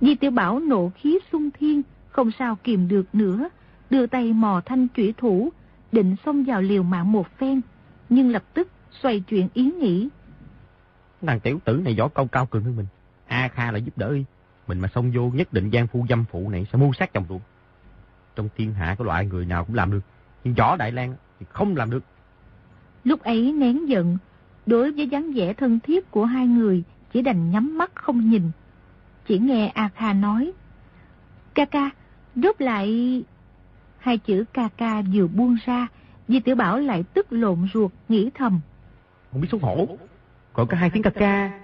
Di Tiểu Bảo nộ khí sung thiên, không sao kìm được nữa, đưa tay mò thanh chủy thủ, định xông vào liều mạng một phen, nhưng lập tức xoay chuyện ý nghĩ. Thằng tiểu tử này võ công cao cường hơn mình, A Kha là giúp đỡ y, mình mà xông vô nhất định gian phu dâm phụ này sẽ mưu sát chồng ruột. Trong thiên hạ có loại người nào cũng làm được, nhưng võ Đại lang thì không làm được. Lúc ấy nén giận, đối với dáng vẻ thân thiết của hai người, chỉ đành nhắm mắt không nhìn. Chỉ nghe A Kha nói, Ca ca, rút lại... Hai chữ ca ca vừa buông ra, Di Tiểu Bảo lại tức lộn ruột, nghĩ thầm. Không biết xấu hổ, còn có hai tiếng ca ca.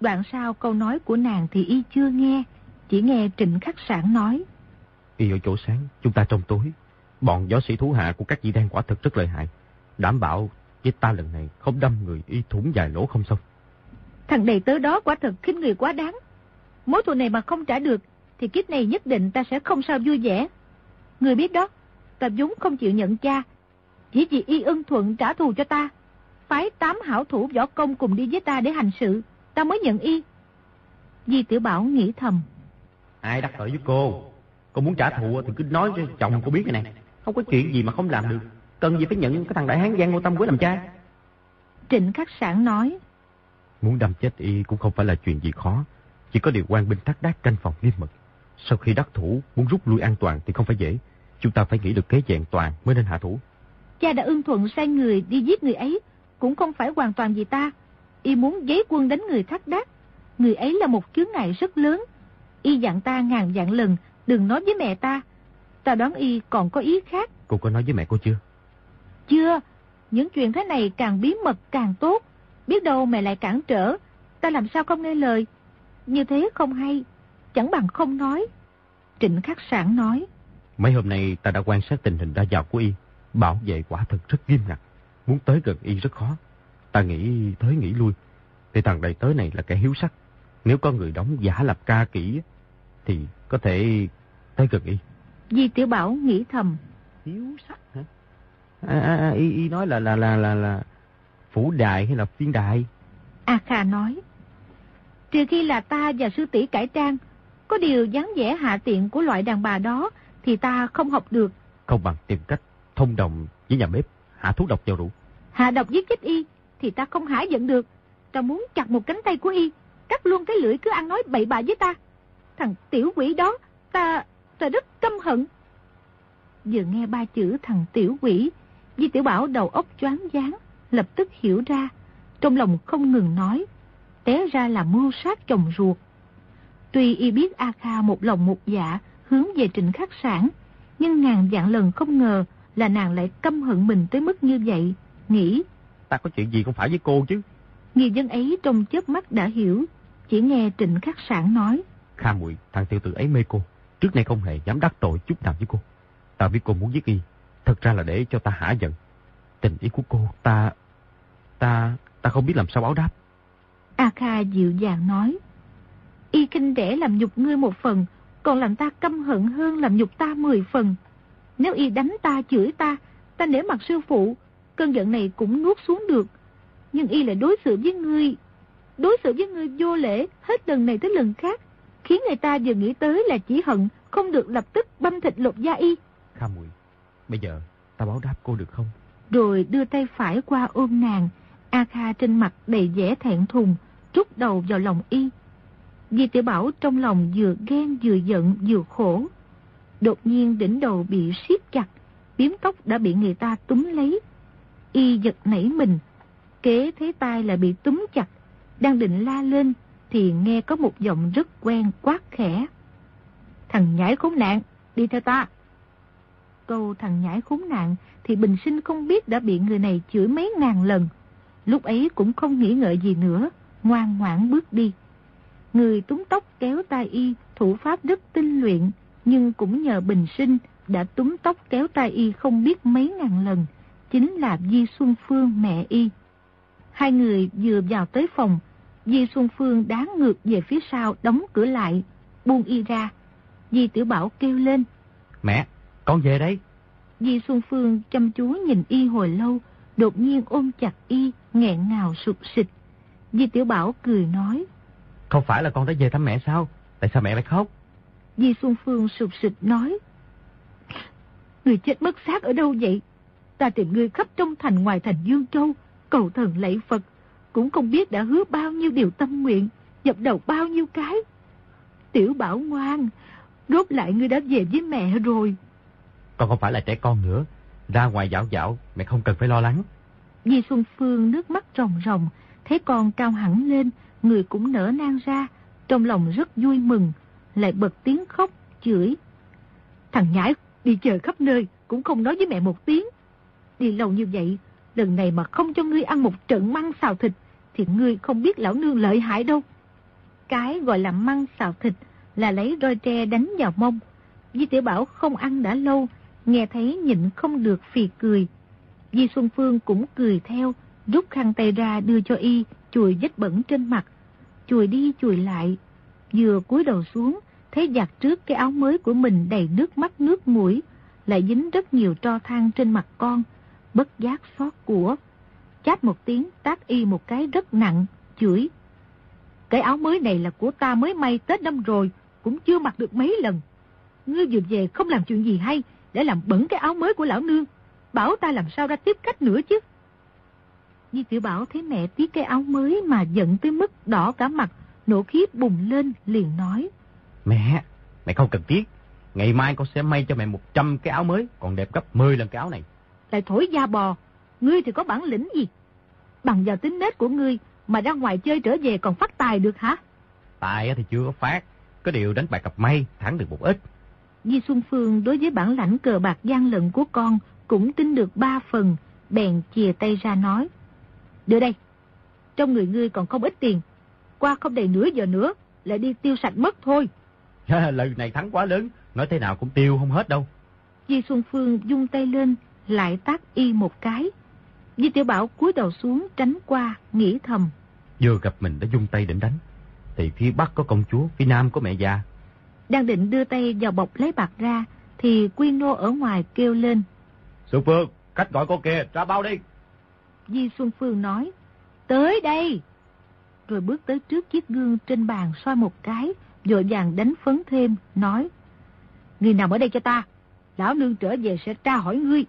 Đoạn sau câu nói của nàng thì y chưa nghe, chỉ nghe Trịnh Khắc Sản nói. Y ở chỗ sáng, chúng ta trong tối. Bọn võ sĩ thú hạ của các vị đan quả thực rất lợi hại. Đảm bảo với ta lần này không đâm người y thủng dài lỗ không xong. Thằng đầy tớ đó quả thật khinh người quá đáng. Mối thù này mà không trả được, thì kiếp này nhất định ta sẽ không sao vui vẻ. Người biết đó, ta vốn không chịu nhận cha, chỉ vì y ưng thuận trả thù cho ta. Phái tám hảo thủ võ công cùng đi với ta để hành sự, ta mới nhận y. Di Tiểu Bảo nghĩ thầm. Ai đắc tội với cô? Cô muốn trả thù thì cứ nói cho chồng cô biết cái này. Không có chuyện gì mà không làm được. Cần gì phải nhận cái thằng đại hán Giang Ngô Tâm Quế làm cha. Trịnh Khắc Sản nói. Muốn đâm chết y cũng không phải là chuyện gì khó. Chỉ có điều quan binh thác đác canh phòng nghiêm mật. Sau khi đắc thủ muốn rút lui an toàn thì không phải dễ. Chúng ta phải nghĩ được kế dạng toàn mới nên hạ thủ. Cha đã ưng thuận sai người đi giết người ấy. Cũng không phải hoàn toàn vì ta. Y muốn giấy quân đánh người thác đác. Người ấy là một chướng ngại rất lớn. Y dặn ta ngàn dặn lần đừng nói với mẹ ta. Ta đoán Y còn có ý khác. Cô có nói với mẹ cô chưa? Chưa. Những chuyện thế này càng bí mật càng tốt. Biết đâu mẹ lại cản trở. Ta làm sao không nghe lời. Như thế không hay. Chẳng bằng không nói. Trịnh Khắc Sản nói. Mấy hôm nay ta đã quan sát tình hình ra vào của y. Bảo vệ quả thực rất nghiêm ngặt. Muốn tới gần y rất khó. Ta nghĩ tới nghĩ lui. Thì thằng đầy tới này là kẻ hiếu sắc. Nếu có người đóng giả lập ca kỹ thì có thể tới gần y. Di Tiểu Bảo nghĩ thầm. Hiếu sắc hả? À, à, à, y, y nói là là là là là phủ đại hay là phiên đại? A Kha nói. Trừ khi là ta và sư tỷ cải trang, có điều dáng vẻ hạ tiện của loại đàn bà đó thì ta không học được. Không bằng tìm cách thông đồng với nhà bếp, hạ thuốc độc vào rượu. Hạ độc giết chết y thì ta không hả giận được. Ta muốn chặt một cánh tay của y, cắt luôn cái lưỡi cứ ăn nói bậy bạ với ta. Thằng tiểu quỷ đó, ta, ta rất căm hận. Vừa nghe ba chữ thằng tiểu quỷ, Di Tiểu Bảo đầu óc choáng váng, lập tức hiểu ra, trong lòng không ngừng nói, té ra là mưu sát chồng ruột. Tuy y biết A Kha một lòng một dạ hướng về trịnh khắc sản, nhưng ngàn dạng lần không ngờ là nàng lại căm hận mình tới mức như vậy, nghĩ. Ta có chuyện gì không phải với cô chứ? Người dân ấy trong chớp mắt đã hiểu, chỉ nghe trịnh khắc sản nói. Kha muội thằng tiểu tử ấy mê cô, trước nay không hề dám đắc tội chút nào với cô. Ta biết cô muốn giết y, thật ra là để cho ta hả giận. Tình ý của cô, ta... ta... ta không biết làm sao báo đáp. A Kha dịu dàng nói. Y kinh rẻ làm nhục ngươi một phần, còn làm ta căm hận hơn làm nhục ta mười phần. Nếu y đánh ta, chửi ta, ta nể mặt sư phụ, cơn giận này cũng nuốt xuống được. Nhưng y lại đối xử với ngươi, đối xử với ngươi vô lễ hết lần này tới lần khác, khiến người ta vừa nghĩ tới là chỉ hận, không được lập tức băm thịt lột da y. Kha muội bây giờ ta báo đáp cô được không? Rồi đưa tay phải qua ôm nàng, A Kha trên mặt đầy vẻ thẹn thùng, trút đầu vào lòng y. Di tiểu Bảo trong lòng vừa ghen vừa giận vừa khổ. Đột nhiên đỉnh đầu bị siết chặt, biếm tóc đã bị người ta túm lấy. Y giật nảy mình, kế thế tai là bị túm chặt, đang định la lên thì nghe có một giọng rất quen quát khẽ. Thằng nhãi khốn nạn, đi theo ta. Câu thằng nhãi khốn nạn thì bình sinh không biết đã bị người này chửi mấy ngàn lần. lúc ấy cũng không nghĩ ngợi gì nữa, ngoan ngoãn bước đi. Người túng tóc kéo tay y, thủ pháp rất tinh luyện, nhưng cũng nhờ bình sinh đã túng tóc kéo tay y không biết mấy ngàn lần, chính là Di Xuân Phương mẹ y. Hai người vừa vào tới phòng, Di Xuân Phương đá ngược về phía sau đóng cửa lại, buông y ra. Di Tiểu Bảo kêu lên. Mẹ, con về đây. Di Xuân Phương chăm chú nhìn y hồi lâu, đột nhiên ôm chặt y, nghẹn ngào sụt sịch. Di Tiểu Bảo cười nói. Không phải là con đã về thăm mẹ sao? Tại sao mẹ lại khóc? Di Xuân Phương sụt sịch nói. Người chết mất xác ở đâu vậy? Ta tìm người khắp trong thành ngoài thành Dương Châu, cầu thần lạy Phật, cũng không biết đã hứa bao nhiêu điều tâm nguyện, dập đầu bao nhiêu cái. Tiểu Bảo ngoan, rốt lại ngươi đã về với mẹ rồi. Con không phải là trẻ con nữa, ra ngoài dạo dạo, mẹ không cần phải lo lắng. Di Xuân Phương nước mắt ròng ròng, thấy con cao hẳn lên, người cũng nở nang ra, trong lòng rất vui mừng, lại bật tiếng khóc, chửi. Thằng nhãi đi chờ khắp nơi, cũng không nói với mẹ một tiếng. Đi lâu như vậy, lần này mà không cho ngươi ăn một trận măng xào thịt, thì ngươi không biết lão nương lợi hại đâu. Cái gọi là măng xào thịt là lấy roi tre đánh vào mông. Di tiểu Bảo không ăn đã lâu, nghe thấy nhịn không được phì cười. Di Xuân Phương cũng cười theo, rút khăn tay ra đưa cho y, chùi vết bẩn trên mặt. Chùi đi chùi lại, vừa cúi đầu xuống, thấy giặt trước cái áo mới của mình đầy nước mắt nước mũi, lại dính rất nhiều tro than trên mặt con, bất giác xót của. Chát một tiếng tác y một cái rất nặng, chửi. Cái áo mới này là của ta mới may Tết năm rồi, cũng chưa mặc được mấy lần. Ngươi vừa về không làm chuyện gì hay, để làm bẩn cái áo mới của lão nương. Bảo ta làm sao ra tiếp cách nữa chứ. Di tiểu Bảo thấy mẹ tiếc cái áo mới mà giận tới mức đỏ cả mặt, nổ khí bùng lên, liền nói. Mẹ, mẹ không cần tiếc. Ngày mai con sẽ may cho mẹ 100 cái áo mới, còn đẹp gấp 10 lần cái áo này. Lại thổi da bò, ngươi thì có bản lĩnh gì? Bằng vào tính nết của ngươi mà ra ngoài chơi trở về còn phát tài được hả? Tài thì chưa có phát, có điều đánh bạc cặp may, thắng được một ít. Di Xuân Phương đối với bản lãnh cờ bạc gian lận của con cũng tin được ba phần, bèn chìa tay ra nói. Đưa đây, trong người ngươi còn không ít tiền, qua không đầy nửa giờ nữa, lại đi tiêu sạch mất thôi. Lời này thắng quá lớn, nói thế nào cũng tiêu không hết đâu. Di Xuân Phương dung tay lên, lại tác y một cái. Di Tiểu Bảo cúi đầu xuống tránh qua, nghĩ thầm. Vừa gặp mình đã dung tay định đánh, thì phía Bắc có công chúa, phía Nam có mẹ già. Đang định đưa tay vào bọc lấy bạc ra, thì Quy Nô ở ngoài kêu lên. Xuân Phương, cách gọi cô kia, ra bao đi. Di Xuân Phương nói, tới đây. Rồi bước tới trước chiếc gương trên bàn soi một cái, dội vàng đánh phấn thêm, nói. Ngươi nằm ở đây cho ta, lão nương trở về sẽ tra hỏi ngươi.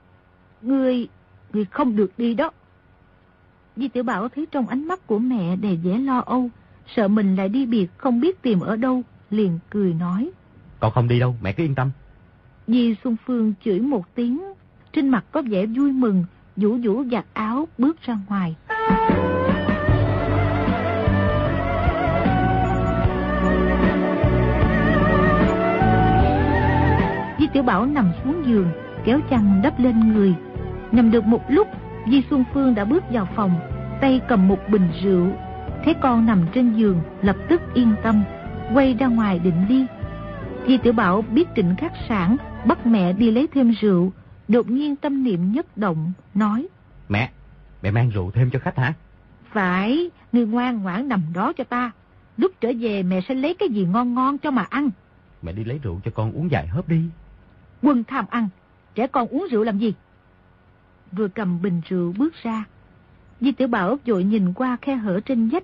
Ngươi, ngươi không được đi đó. Di Tiểu Bảo thấy trong ánh mắt của mẹ đầy vẻ lo âu, sợ mình lại đi biệt không biết tìm ở đâu, liền cười nói. Con không đi đâu, mẹ cứ yên tâm. Di Xuân Phương chửi một tiếng, trên mặt có vẻ vui mừng, vũ vũ giặt áo bước ra ngoài. Di Tiểu Bảo nằm xuống giường, kéo chăn đắp lên người. Nằm được một lúc, Di Xuân Phương đã bước vào phòng, tay cầm một bình rượu. Thấy con nằm trên giường, lập tức yên tâm, quay ra ngoài định đi. Di Tiểu Bảo biết trịnh khắc sản, bắt mẹ đi lấy thêm rượu, đột nhiên tâm niệm nhất động, nói. Mẹ, mẹ mang rượu thêm cho khách hả? Phải, người ngoan ngoãn nằm đó cho ta. Lúc trở về mẹ sẽ lấy cái gì ngon ngon cho mà ăn. Mẹ đi lấy rượu cho con uống vài hớp đi. Quân tham ăn, trẻ con uống rượu làm gì? Rồi cầm bình rượu bước ra. Di Tiểu Bảo vội nhìn qua khe hở trên vách,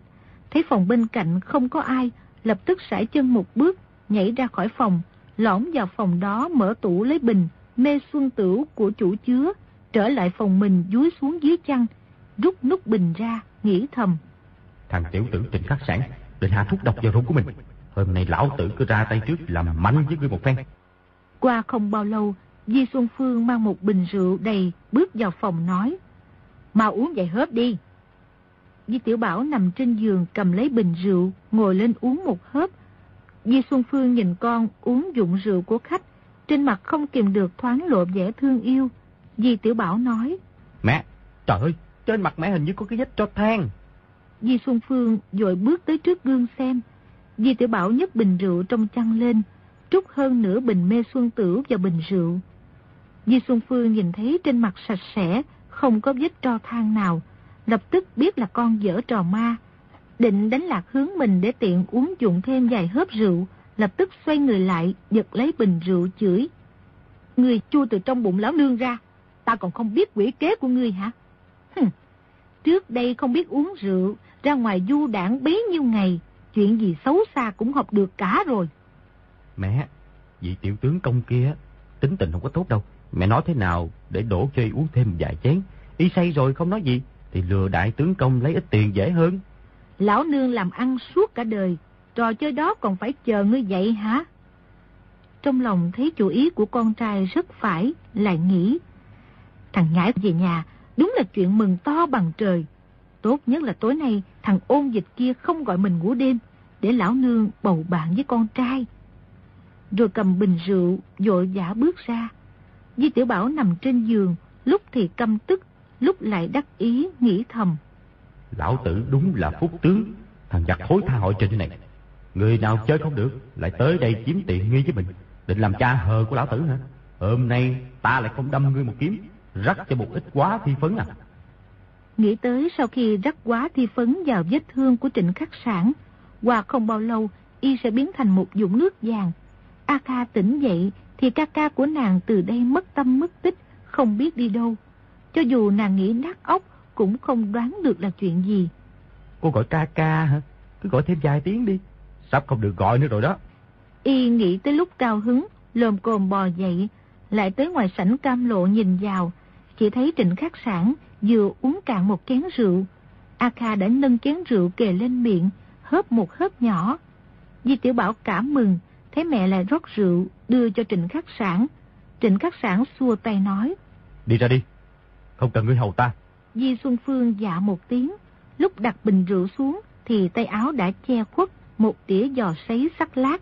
thấy phòng bên cạnh không có ai, lập tức sải chân một bước, nhảy ra khỏi phòng, lõm vào phòng đó mở tủ lấy bình, mê xuân tửu của chủ chứa, trở lại phòng mình dúi xuống dưới chăn, rút nút bình ra, nghĩ thầm. Thằng tiểu tử trịnh khắc sản, định hạ thuốc độc vào rượu của mình. Hôm nay lão tử cứ ra tay trước làm mạnh với ngươi một phen. Qua không bao lâu, Di Xuân Phương mang một bình rượu đầy bước vào phòng nói. Mau uống vài hớp đi. Di Tiểu Bảo nằm trên giường cầm lấy bình rượu, ngồi lên uống một hớp. Di Xuân Phương nhìn con uống dụng rượu của khách, trên mặt không kìm được thoáng lộ vẻ thương yêu. Di Tiểu Bảo nói. Mẹ, trời ơi, trên mặt mẹ hình như có cái vết cho than. Di Xuân Phương dội bước tới trước gương xem. Di Tiểu Bảo nhấc bình rượu trong chăn lên, trút hơn nửa bình mê xuân tử vào bình rượu. Di Xuân Phương nhìn thấy trên mặt sạch sẽ, không có vết tro than nào, lập tức biết là con dở trò ma. Định đánh lạc hướng mình để tiện uống dụng thêm vài hớp rượu, lập tức xoay người lại, giật lấy bình rượu chửi. Người chua từ trong bụng lão nương ra, ta còn không biết quỷ kế của ngươi hả? Hừm, trước đây không biết uống rượu, ra ngoài du đảng bấy nhiêu ngày, chuyện gì xấu xa cũng học được cả rồi. Mẹ, vị tiểu tướng công kia, tính tình không có tốt đâu. Mẹ nói thế nào để đổ cho y uống thêm vài chén. Y say rồi không nói gì, thì lừa đại tướng công lấy ít tiền dễ hơn. Lão nương làm ăn suốt cả đời, trò chơi đó còn phải chờ ngươi dậy hả? Trong lòng thấy chủ ý của con trai rất phải, lại nghĩ. Thằng nhãi về nhà, đúng là chuyện mừng to bằng trời. Tốt nhất là tối nay thằng ôn dịch kia không gọi mình ngủ đêm, để lão nương bầu bạn với con trai. Rồi cầm bình rượu, dội dã bước ra. Di Tiểu Bảo nằm trên giường, lúc thì căm tức, lúc lại đắc ý, nghĩ thầm. Lão tử đúng là phúc tướng, thằng giặc thối tha hội trình này. Người nào chơi không được, lại tới đây chiếm tiện nghi với mình. Định làm cha hờ của lão tử hả? Hôm nay ta lại không đâm ngươi một kiếm, rắc cho một ít quá thi phấn à. Nghĩ tới sau khi rắc quá thi phấn vào vết thương của trịnh khắc sản, qua không bao lâu y sẽ biến thành một dũng nước vàng. A Kha tỉnh dậy thì ca ca của nàng từ đây mất tâm mất tích, không biết đi đâu. Cho dù nàng nghĩ nát óc cũng không đoán được là chuyện gì. Cô gọi ca ca hả? Cứ gọi thêm vài tiếng đi. Sắp không được gọi nữa rồi đó. Y nghĩ tới lúc cao hứng, lồm cồm bò dậy, lại tới ngoài sảnh cam lộ nhìn vào, chỉ thấy Trịnh Khắc Sản vừa uống cạn một chén rượu. A Kha đã nâng chén rượu kề lên miệng, hớp một hớp nhỏ. Di Tiểu Bảo cảm mừng, thấy mẹ lại rót rượu, đưa cho Trịnh Khắc Sản. Trịnh Khắc Sản xua tay nói. Đi ra đi, không cần ngươi hầu ta. Di Xuân Phương dạ một tiếng, lúc đặt bình rượu xuống thì tay áo đã che khuất một đĩa giò sấy sắc lát.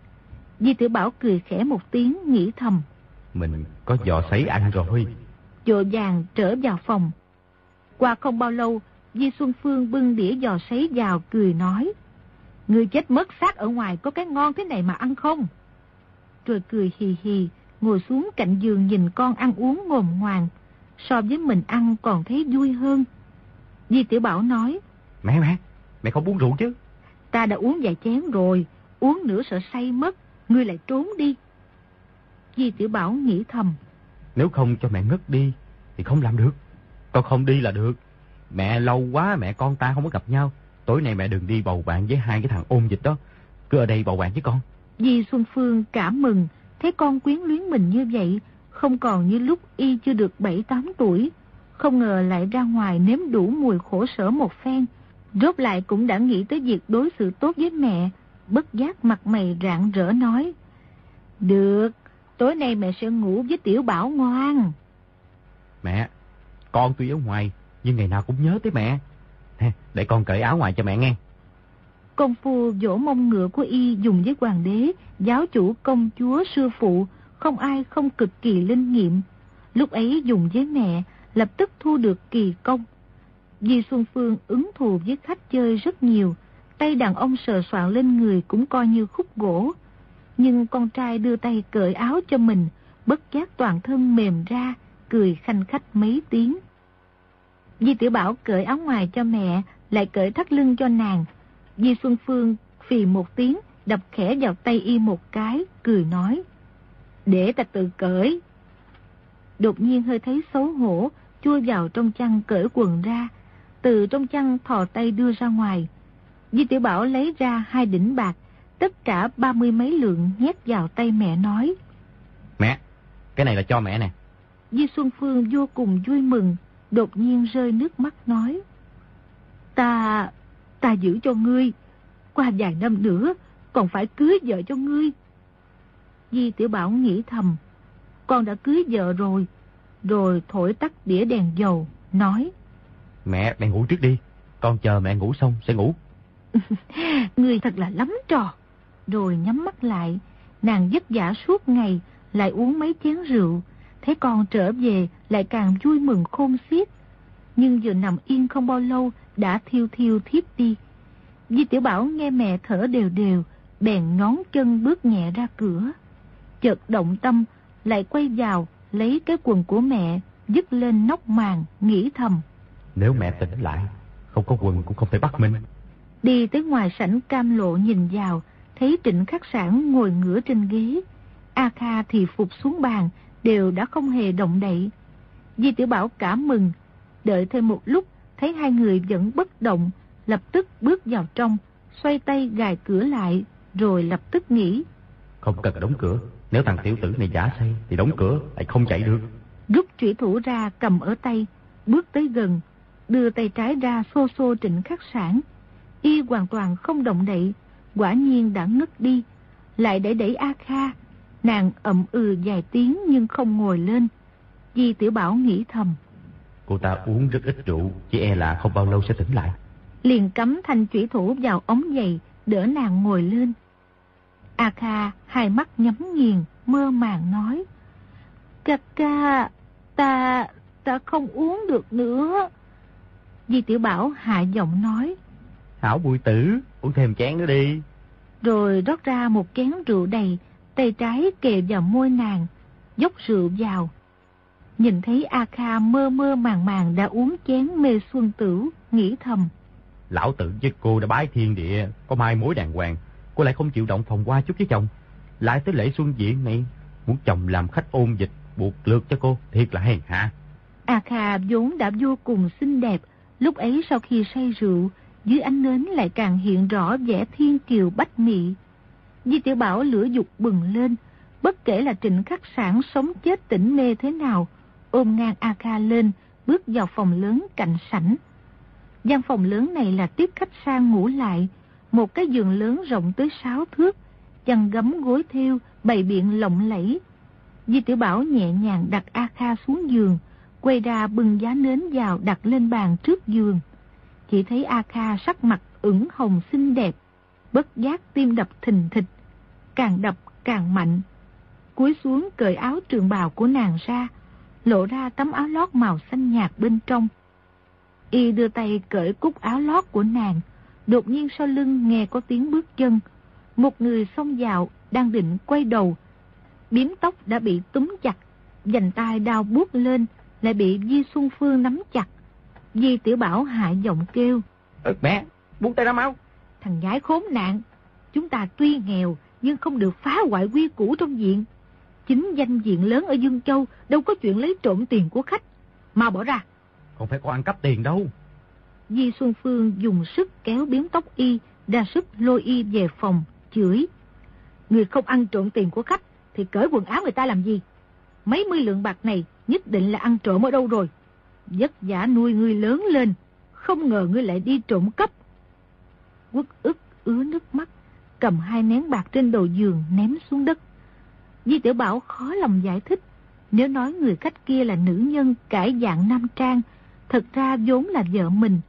Di Tiểu Bảo cười khẽ một tiếng nghĩ thầm. Mình có giò sấy ăn rồi. Dội vàng trở vào phòng. Qua không bao lâu, Di Xuân Phương bưng đĩa giò sấy vào cười nói. Người chết mất xác ở ngoài có cái ngon thế này mà ăn không? Rồi cười hì hì, ngồi xuống cạnh giường nhìn con ăn uống ngồm ngoàng. So với mình ăn còn thấy vui hơn. Di Tiểu Bảo nói. Mẹ mẹ, mẹ không uống rượu chứ? Ta đã uống vài chén rồi, uống nữa sợ say mất, ngươi lại trốn đi. Di Tiểu Bảo nghĩ thầm. Nếu không cho mẹ ngất đi, thì không làm được. Con không đi là được. Mẹ lâu quá mẹ con ta không có gặp nhau. Tối nay mẹ đừng đi bầu bạn với hai cái thằng ôn dịch đó. Cứ ở đây bầu bạn với con. Di Xuân Phương cảm mừng, thấy con quyến luyến mình như vậy, không còn như lúc y chưa được 7-8 tuổi. Không ngờ lại ra ngoài nếm đủ mùi khổ sở một phen. Rốt lại cũng đã nghĩ tới việc đối xử tốt với mẹ, bất giác mặt mày rạng rỡ nói. Được, tối nay mẹ sẽ ngủ với tiểu bảo ngoan. Mẹ, con tuy ở ngoài, nhưng ngày nào cũng nhớ tới mẹ. Nè, để con cởi áo ngoài cho mẹ nghe. Công phu vỗ mông ngựa của y dùng với hoàng đế, giáo chủ công chúa sư phụ, không ai không cực kỳ linh nghiệm. Lúc ấy dùng với mẹ, lập tức thu được kỳ công. Di Xuân Phương ứng thù với khách chơi rất nhiều, tay đàn ông sờ soạn lên người cũng coi như khúc gỗ. Nhưng con trai đưa tay cởi áo cho mình, bất giác toàn thân mềm ra, cười khanh khách mấy tiếng. Di Tiểu Bảo cởi áo ngoài cho mẹ, lại cởi thắt lưng cho nàng. Di Xuân Phương phì một tiếng, đập khẽ vào tay y một cái, cười nói. Để ta tự cởi. Đột nhiên hơi thấy xấu hổ, chua vào trong chăn cởi quần ra. Từ trong chăn thò tay đưa ra ngoài. Di Tiểu Bảo lấy ra hai đỉnh bạc, tất cả ba mươi mấy lượng nhét vào tay mẹ nói. Mẹ, cái này là cho mẹ nè. Di Xuân Phương vô cùng vui mừng, đột nhiên rơi nước mắt nói. Ta, ta giữ cho ngươi, qua vài năm nữa còn phải cưới vợ cho ngươi. Di Tiểu Bảo nghĩ thầm, con đã cưới vợ rồi, rồi thổi tắt đĩa đèn dầu, nói. Mẹ, mẹ ngủ trước đi, con chờ mẹ ngủ xong sẽ ngủ. người thật là lắm trò. Rồi nhắm mắt lại, nàng vất vả suốt ngày, lại uống mấy chén rượu, thấy con trở về lại càng vui mừng khôn xiết. nhưng vừa nằm yên không bao lâu đã thiêu thiêu thiếp đi. Di Tiểu Bảo nghe mẹ thở đều đều, bèn ngón chân bước nhẹ ra cửa. Chợt động tâm, lại quay vào, lấy cái quần của mẹ, dứt lên nóc màn, nghĩ thầm. Nếu mẹ tỉnh lại, không có quần cũng không thể bắt mình. Đi tới ngoài sảnh cam lộ nhìn vào, thấy trịnh khắc sản ngồi ngửa trên ghế. A Kha thì phục xuống bàn, đều đã không hề động đậy. Di Tiểu Bảo cảm mừng, đợi thêm một lúc, thấy hai người vẫn bất động, lập tức bước vào trong, xoay tay gài cửa lại, rồi lập tức nghĩ. Không cần đóng cửa, nếu thằng tiểu tử này giả say thì đóng cửa, lại không chạy được. Rút trụy thủ ra cầm ở tay, bước tới gần, đưa tay trái ra xô xô trịnh khắc sản. Y hoàn toàn không động đậy, quả nhiên đã ngất đi. Lại để đẩy A Kha, nàng ậm ừ vài tiếng nhưng không ngồi lên. Di Tiểu Bảo nghĩ thầm. Cô ta uống rất ít rượu, chỉ e là không bao lâu sẽ tỉnh lại. Liền cắm thanh chủy thủ vào ống giày, đỡ nàng ngồi lên. A Kha hai mắt nhắm nghiền, mơ màng nói. Ca ca, ta, ta không uống được nữa. Di Tiểu Bảo hạ giọng nói. Hảo bụi tử, uống thêm chén nữa đi. Rồi rót ra một chén rượu đầy, tay trái kề vào môi nàng, dốc rượu vào. Nhìn thấy A Kha mơ mơ màng màng đã uống chén mê xuân tử, nghĩ thầm. Lão tử với cô đã bái thiên địa, có mai mối đàng hoàng. Cô lại không chịu động phòng qua chút với chồng. Lại tới lễ xuân diện này, muốn chồng làm khách ôn dịch, buộc lượt cho cô, thiệt là hèn hạ. A Kha vốn đã vô cùng xinh đẹp, lúc ấy sau khi say rượu, dưới ánh nến lại càng hiện rõ vẻ thiên kiều bách mị. Di tiểu Bảo lửa dục bừng lên, bất kể là trịnh khắc sản sống chết tỉnh mê thế nào, ôm ngang A Kha lên, bước vào phòng lớn cạnh sảnh. gian phòng lớn này là tiếp khách sang ngủ lại, một cái giường lớn rộng tới 6 thước, chăn gấm gối thiêu, bày biện lộng lẫy. Di tiểu Bảo nhẹ nhàng đặt A Kha xuống giường, quay ra bưng giá nến vào đặt lên bàn trước giường. Chỉ thấy A Kha sắc mặt ửng hồng xinh đẹp, bất giác tim đập thình thịch, càng đập càng mạnh. Cúi xuống cởi áo trường bào của nàng ra, lộ ra tấm áo lót màu xanh nhạt bên trong. Y đưa tay cởi cúc áo lót của nàng, đột nhiên sau lưng nghe có tiếng bước chân. Một người xông vào, đang định quay đầu. Biếm tóc đã bị túm chặt, dành tay đau buốt lên, lại bị Di Xuân Phương nắm chặt. Di Tiểu Bảo hạ giọng kêu. Ừ, mẹ, buông tay ra máu. Thằng gái khốn nạn, chúng ta tuy nghèo nhưng không được phá hoại quy củ trong diện. Chính danh diện lớn ở Dương Châu đâu có chuyện lấy trộm tiền của khách. Mau bỏ ra. Không phải có ăn cắp tiền đâu. Di Xuân Phương dùng sức kéo biếm tóc y, đa sức lôi y về phòng, chửi. Người không ăn trộm tiền của khách thì cởi quần áo người ta làm gì? Mấy mươi lượng bạc này nhất định là ăn trộm ở đâu rồi. Giấc giả nuôi ngươi lớn lên, không ngờ ngươi lại đi trộm cắp. Quốc ức ứa nước mắt, cầm hai nén bạc trên đầu giường ném xuống đất. Di Tiểu Bảo khó lòng giải thích, nếu nói người khách kia là nữ nhân cải dạng nam trang, thật ra vốn là vợ mình.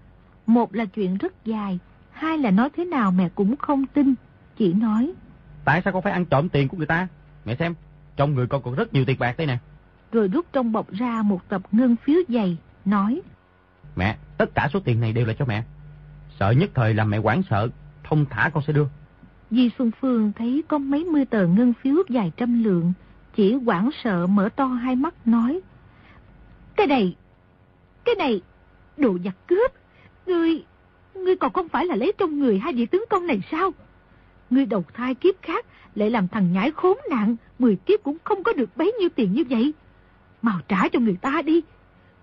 Một là chuyện rất dài, hai là nói thế nào mẹ cũng không tin, chỉ nói. Tại sao con phải ăn trộm tiền của người ta? Mẹ xem, trong người con còn rất nhiều tiền bạc đây nè. Rồi rút trong bọc ra một tập ngân phiếu dày, nói. Mẹ, tất cả số tiền này đều là cho mẹ. Sợ nhất thời làm mẹ quảng sợ, thông thả con sẽ đưa. Di Xuân Phương thấy có mấy mươi tờ ngân phiếu vài trăm lượng, chỉ quảng sợ mở to hai mắt nói. Cái này, cái này, đồ giặc cướp, ngươi, ngươi còn không phải là lấy trong người hai vị tướng công này sao? Ngươi đầu thai kiếp khác, lại làm thằng nhãi khốn nạn, mười kiếp cũng không có được bấy nhiêu tiền như vậy. Mau trả cho người ta đi,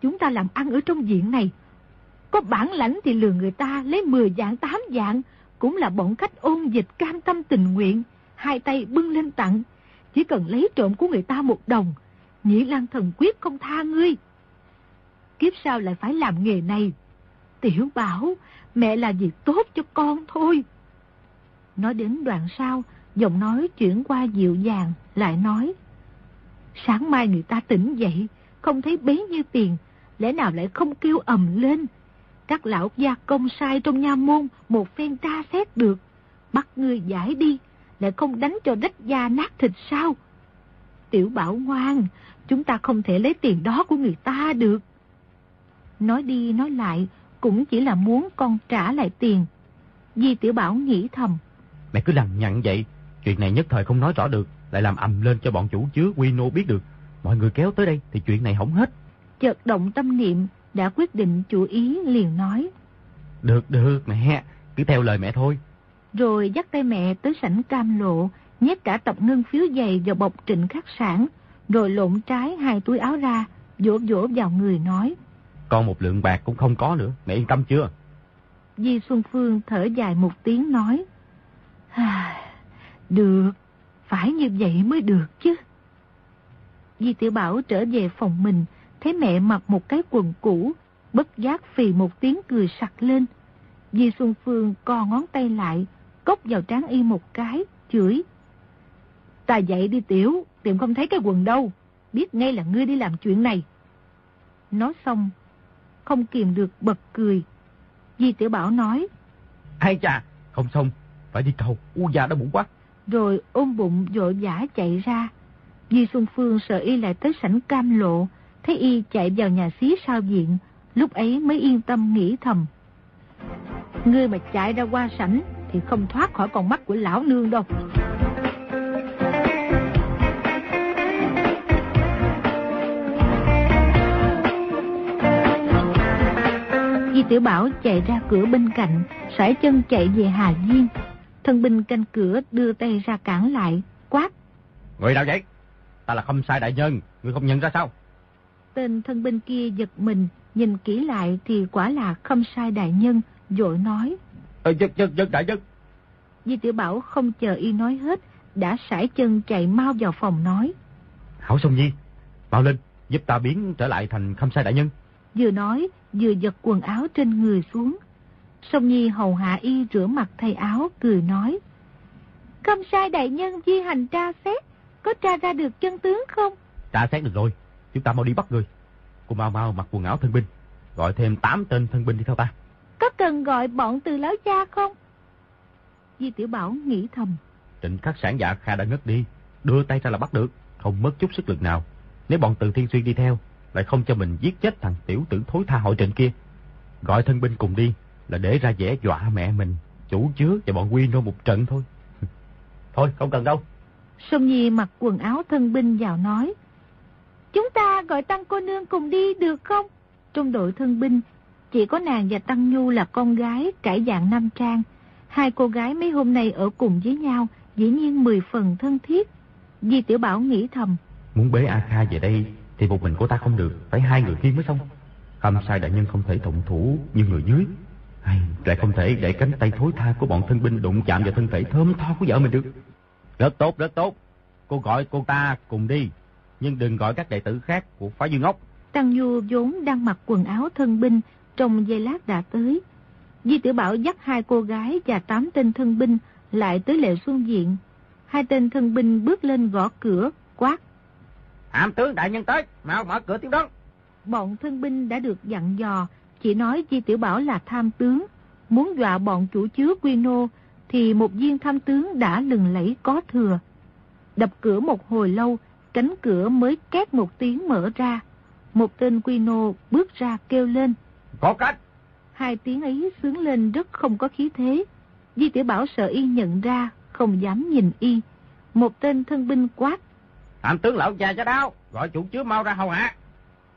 chúng ta làm ăn ở trong diện này. Có bản lãnh thì lừa người ta lấy 10 dạng 8 dạng, cũng là bọn khách ôn dịch cam tâm tình nguyện, hai tay bưng lên tặng. Chỉ cần lấy trộm của người ta một đồng, Nhĩ lan thần quyết không tha ngươi. Kiếp sau lại phải làm nghề này. Tiểu bảo, mẹ là việc tốt cho con thôi. Nói đến đoạn sau, giọng nói chuyển qua dịu dàng, lại nói. Sáng mai người ta tỉnh dậy, không thấy bấy nhiêu tiền, lẽ nào lại không kêu ầm lên. Các lão gia công sai trong nha môn một phen tra xét được, bắt ngươi giải đi, lại không đánh cho rách da nát thịt sao? Tiểu bảo ngoan, chúng ta không thể lấy tiền đó của người ta được. Nói đi nói lại cũng chỉ là muốn con trả lại tiền. Di Tiểu Bảo nghĩ thầm. Mẹ cứ làm nhặn vậy, chuyện này nhất thời không nói rõ được, lại làm ầm lên cho bọn chủ chứa Quy Nô biết được. Mọi người kéo tới đây thì chuyện này hỏng hết. Chợt động tâm niệm, đã quyết định chủ ý liền nói. Được, được mẹ, cứ theo lời mẹ thôi. Rồi dắt tay mẹ tới sảnh cam lộ, nhét cả tập ngân phiếu dày vào bọc trịnh khắc sản, rồi lộn trái hai túi áo ra, vỗ vỗ vào người nói. Con một lượng bạc cũng không có nữa, mẹ yên tâm chưa? Di Xuân Phương thở dài một tiếng nói. Được, phải như vậy mới được chứ. Di Tiểu Bảo trở về phòng mình, thấy mẹ mặc một cái quần cũ, bất giác phì một tiếng cười sặc lên. Di Xuân Phương co ngón tay lại, cốc vào trán y một cái, chửi. Ta dậy đi Tiểu, tìm không thấy cái quần đâu, biết ngay là ngươi đi làm chuyện này. Nói xong, không kìm được bật cười. Di Tiểu Bảo nói. Ai chà, không xong, phải đi cầu, u già đã bụng quá. Rồi ôm bụng vội vã chạy ra. Di Xuân Phương sợ y lại tới sảnh cam lộ, thấy y chạy vào nhà xí sao viện, lúc ấy mới yên tâm nghĩ thầm. Ngươi mà chạy ra qua sảnh thì không thoát khỏi con mắt của lão nương đâu. Di Tiểu Bảo chạy ra cửa bên cạnh, sải chân chạy về Hà Duyên. Thân binh canh cửa đưa tay ra cản lại, quát. Người nào vậy? Ta là không sai đại nhân, người không nhận ra sao? Tên thân binh kia giật mình, nhìn kỹ lại thì quả là không sai đại nhân, dội nói. Ờ, dân, dân, dân đại nhân. Di Tiểu Bảo không chờ y nói hết, đã sải chân chạy mau vào phòng nói. Hảo Sông Nhi, mau lên, giúp ta biến trở lại thành khâm sai đại nhân. Vừa nói, vừa giật quần áo trên người xuống. Sông Nhi hầu hạ y rửa mặt thay áo, cười nói. Khâm sai đại nhân di hành tra xét, có tra ra được chân tướng không? Tra xét được rồi, chúng ta mau đi bắt người. Cô mau mau mặc quần áo thân binh, gọi thêm 8 tên thân binh đi theo ta. Có cần gọi bọn từ láo cha không? Di Tiểu Bảo nghĩ thầm. Trịnh khắc sản dạ kha đã ngất đi, đưa tay ra là bắt được, không mất chút sức lực nào. Nếu bọn từ thiên xuyên đi theo, lại không cho mình giết chết thằng tiểu tử thối tha hội trịnh kia. Gọi thân binh cùng đi, là để ra vẻ dọa mẹ mình, chủ chứa và bọn quy nô một trận thôi. thôi, không cần đâu. Sông Nhi mặc quần áo thân binh vào nói. Chúng ta gọi Tăng cô nương cùng đi được không? Trong đội thân binh, chỉ có nàng và Tăng Nhu là con gái cải dạng nam trang. Hai cô gái mấy hôm nay ở cùng với nhau, dĩ nhiên mười phần thân thiết. Di Tiểu Bảo nghĩ thầm. Muốn bế A Kha về đây thì một mình của ta không được, phải hai người kia mới xong. Khâm sai đại nhân không thể thụng thủ như người dưới. Lại không thể để cánh tay thối tha của bọn thân binh đụng chạm vào thân thể thơm tho của vợ mình được. Rất tốt, rất tốt. Cô gọi cô ta cùng đi, nhưng đừng gọi các đệ tử khác của phái Dương Ốc. Tăng Du vốn đang mặc quần áo thân binh, trong giây lát đã tới. Di Tử Bảo dắt hai cô gái và tám tên thân binh lại tới lệ xuân diện. Hai tên thân binh bước lên gõ cửa, quát. Hàm tướng đại nhân tới, mau mở cửa tiếng đón. Bọn thân binh đã được dặn dò, chỉ nói Di Tiểu Bảo là tham tướng. Muốn dọa bọn chủ chứa quy nô, thì một viên tham tướng đã lừng lẫy có thừa. Đập cửa một hồi lâu, cánh cửa mới két một tiếng mở ra. Một tên quy nô bước ra kêu lên. Có cách! Hai tiếng ấy sướng lên rất không có khí thế. Di Tiểu Bảo sợ y nhận ra, không dám nhìn y. Một tên thân binh quát. Hàm tướng lão già cho đau, gọi chủ chứa mau ra hầu hạ.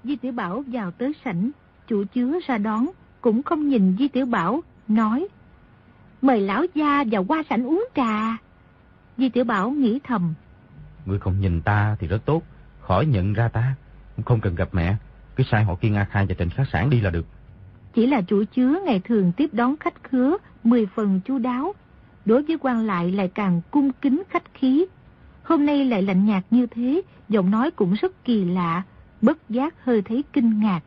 Di Tiểu Bảo vào tới sảnh, chủ chứa ra đón, cũng không nhìn Di Tiểu Bảo, nói. Mời lão gia vào qua sảnh uống trà. Di Tiểu Bảo nghĩ thầm. Ngươi không nhìn ta thì rất tốt, khỏi nhận ra ta. Không cần gặp mẹ, cứ sai họ Kiên A Khai và Trịnh Khắc Sản đi là được. Chỉ là chủ chứa ngày thường tiếp đón khách khứa, mười phần chu đáo. Đối với quan lại lại càng cung kính khách khí. Hôm nay lại lạnh nhạt như thế, giọng nói cũng rất kỳ lạ, bất giác hơi thấy kinh ngạc.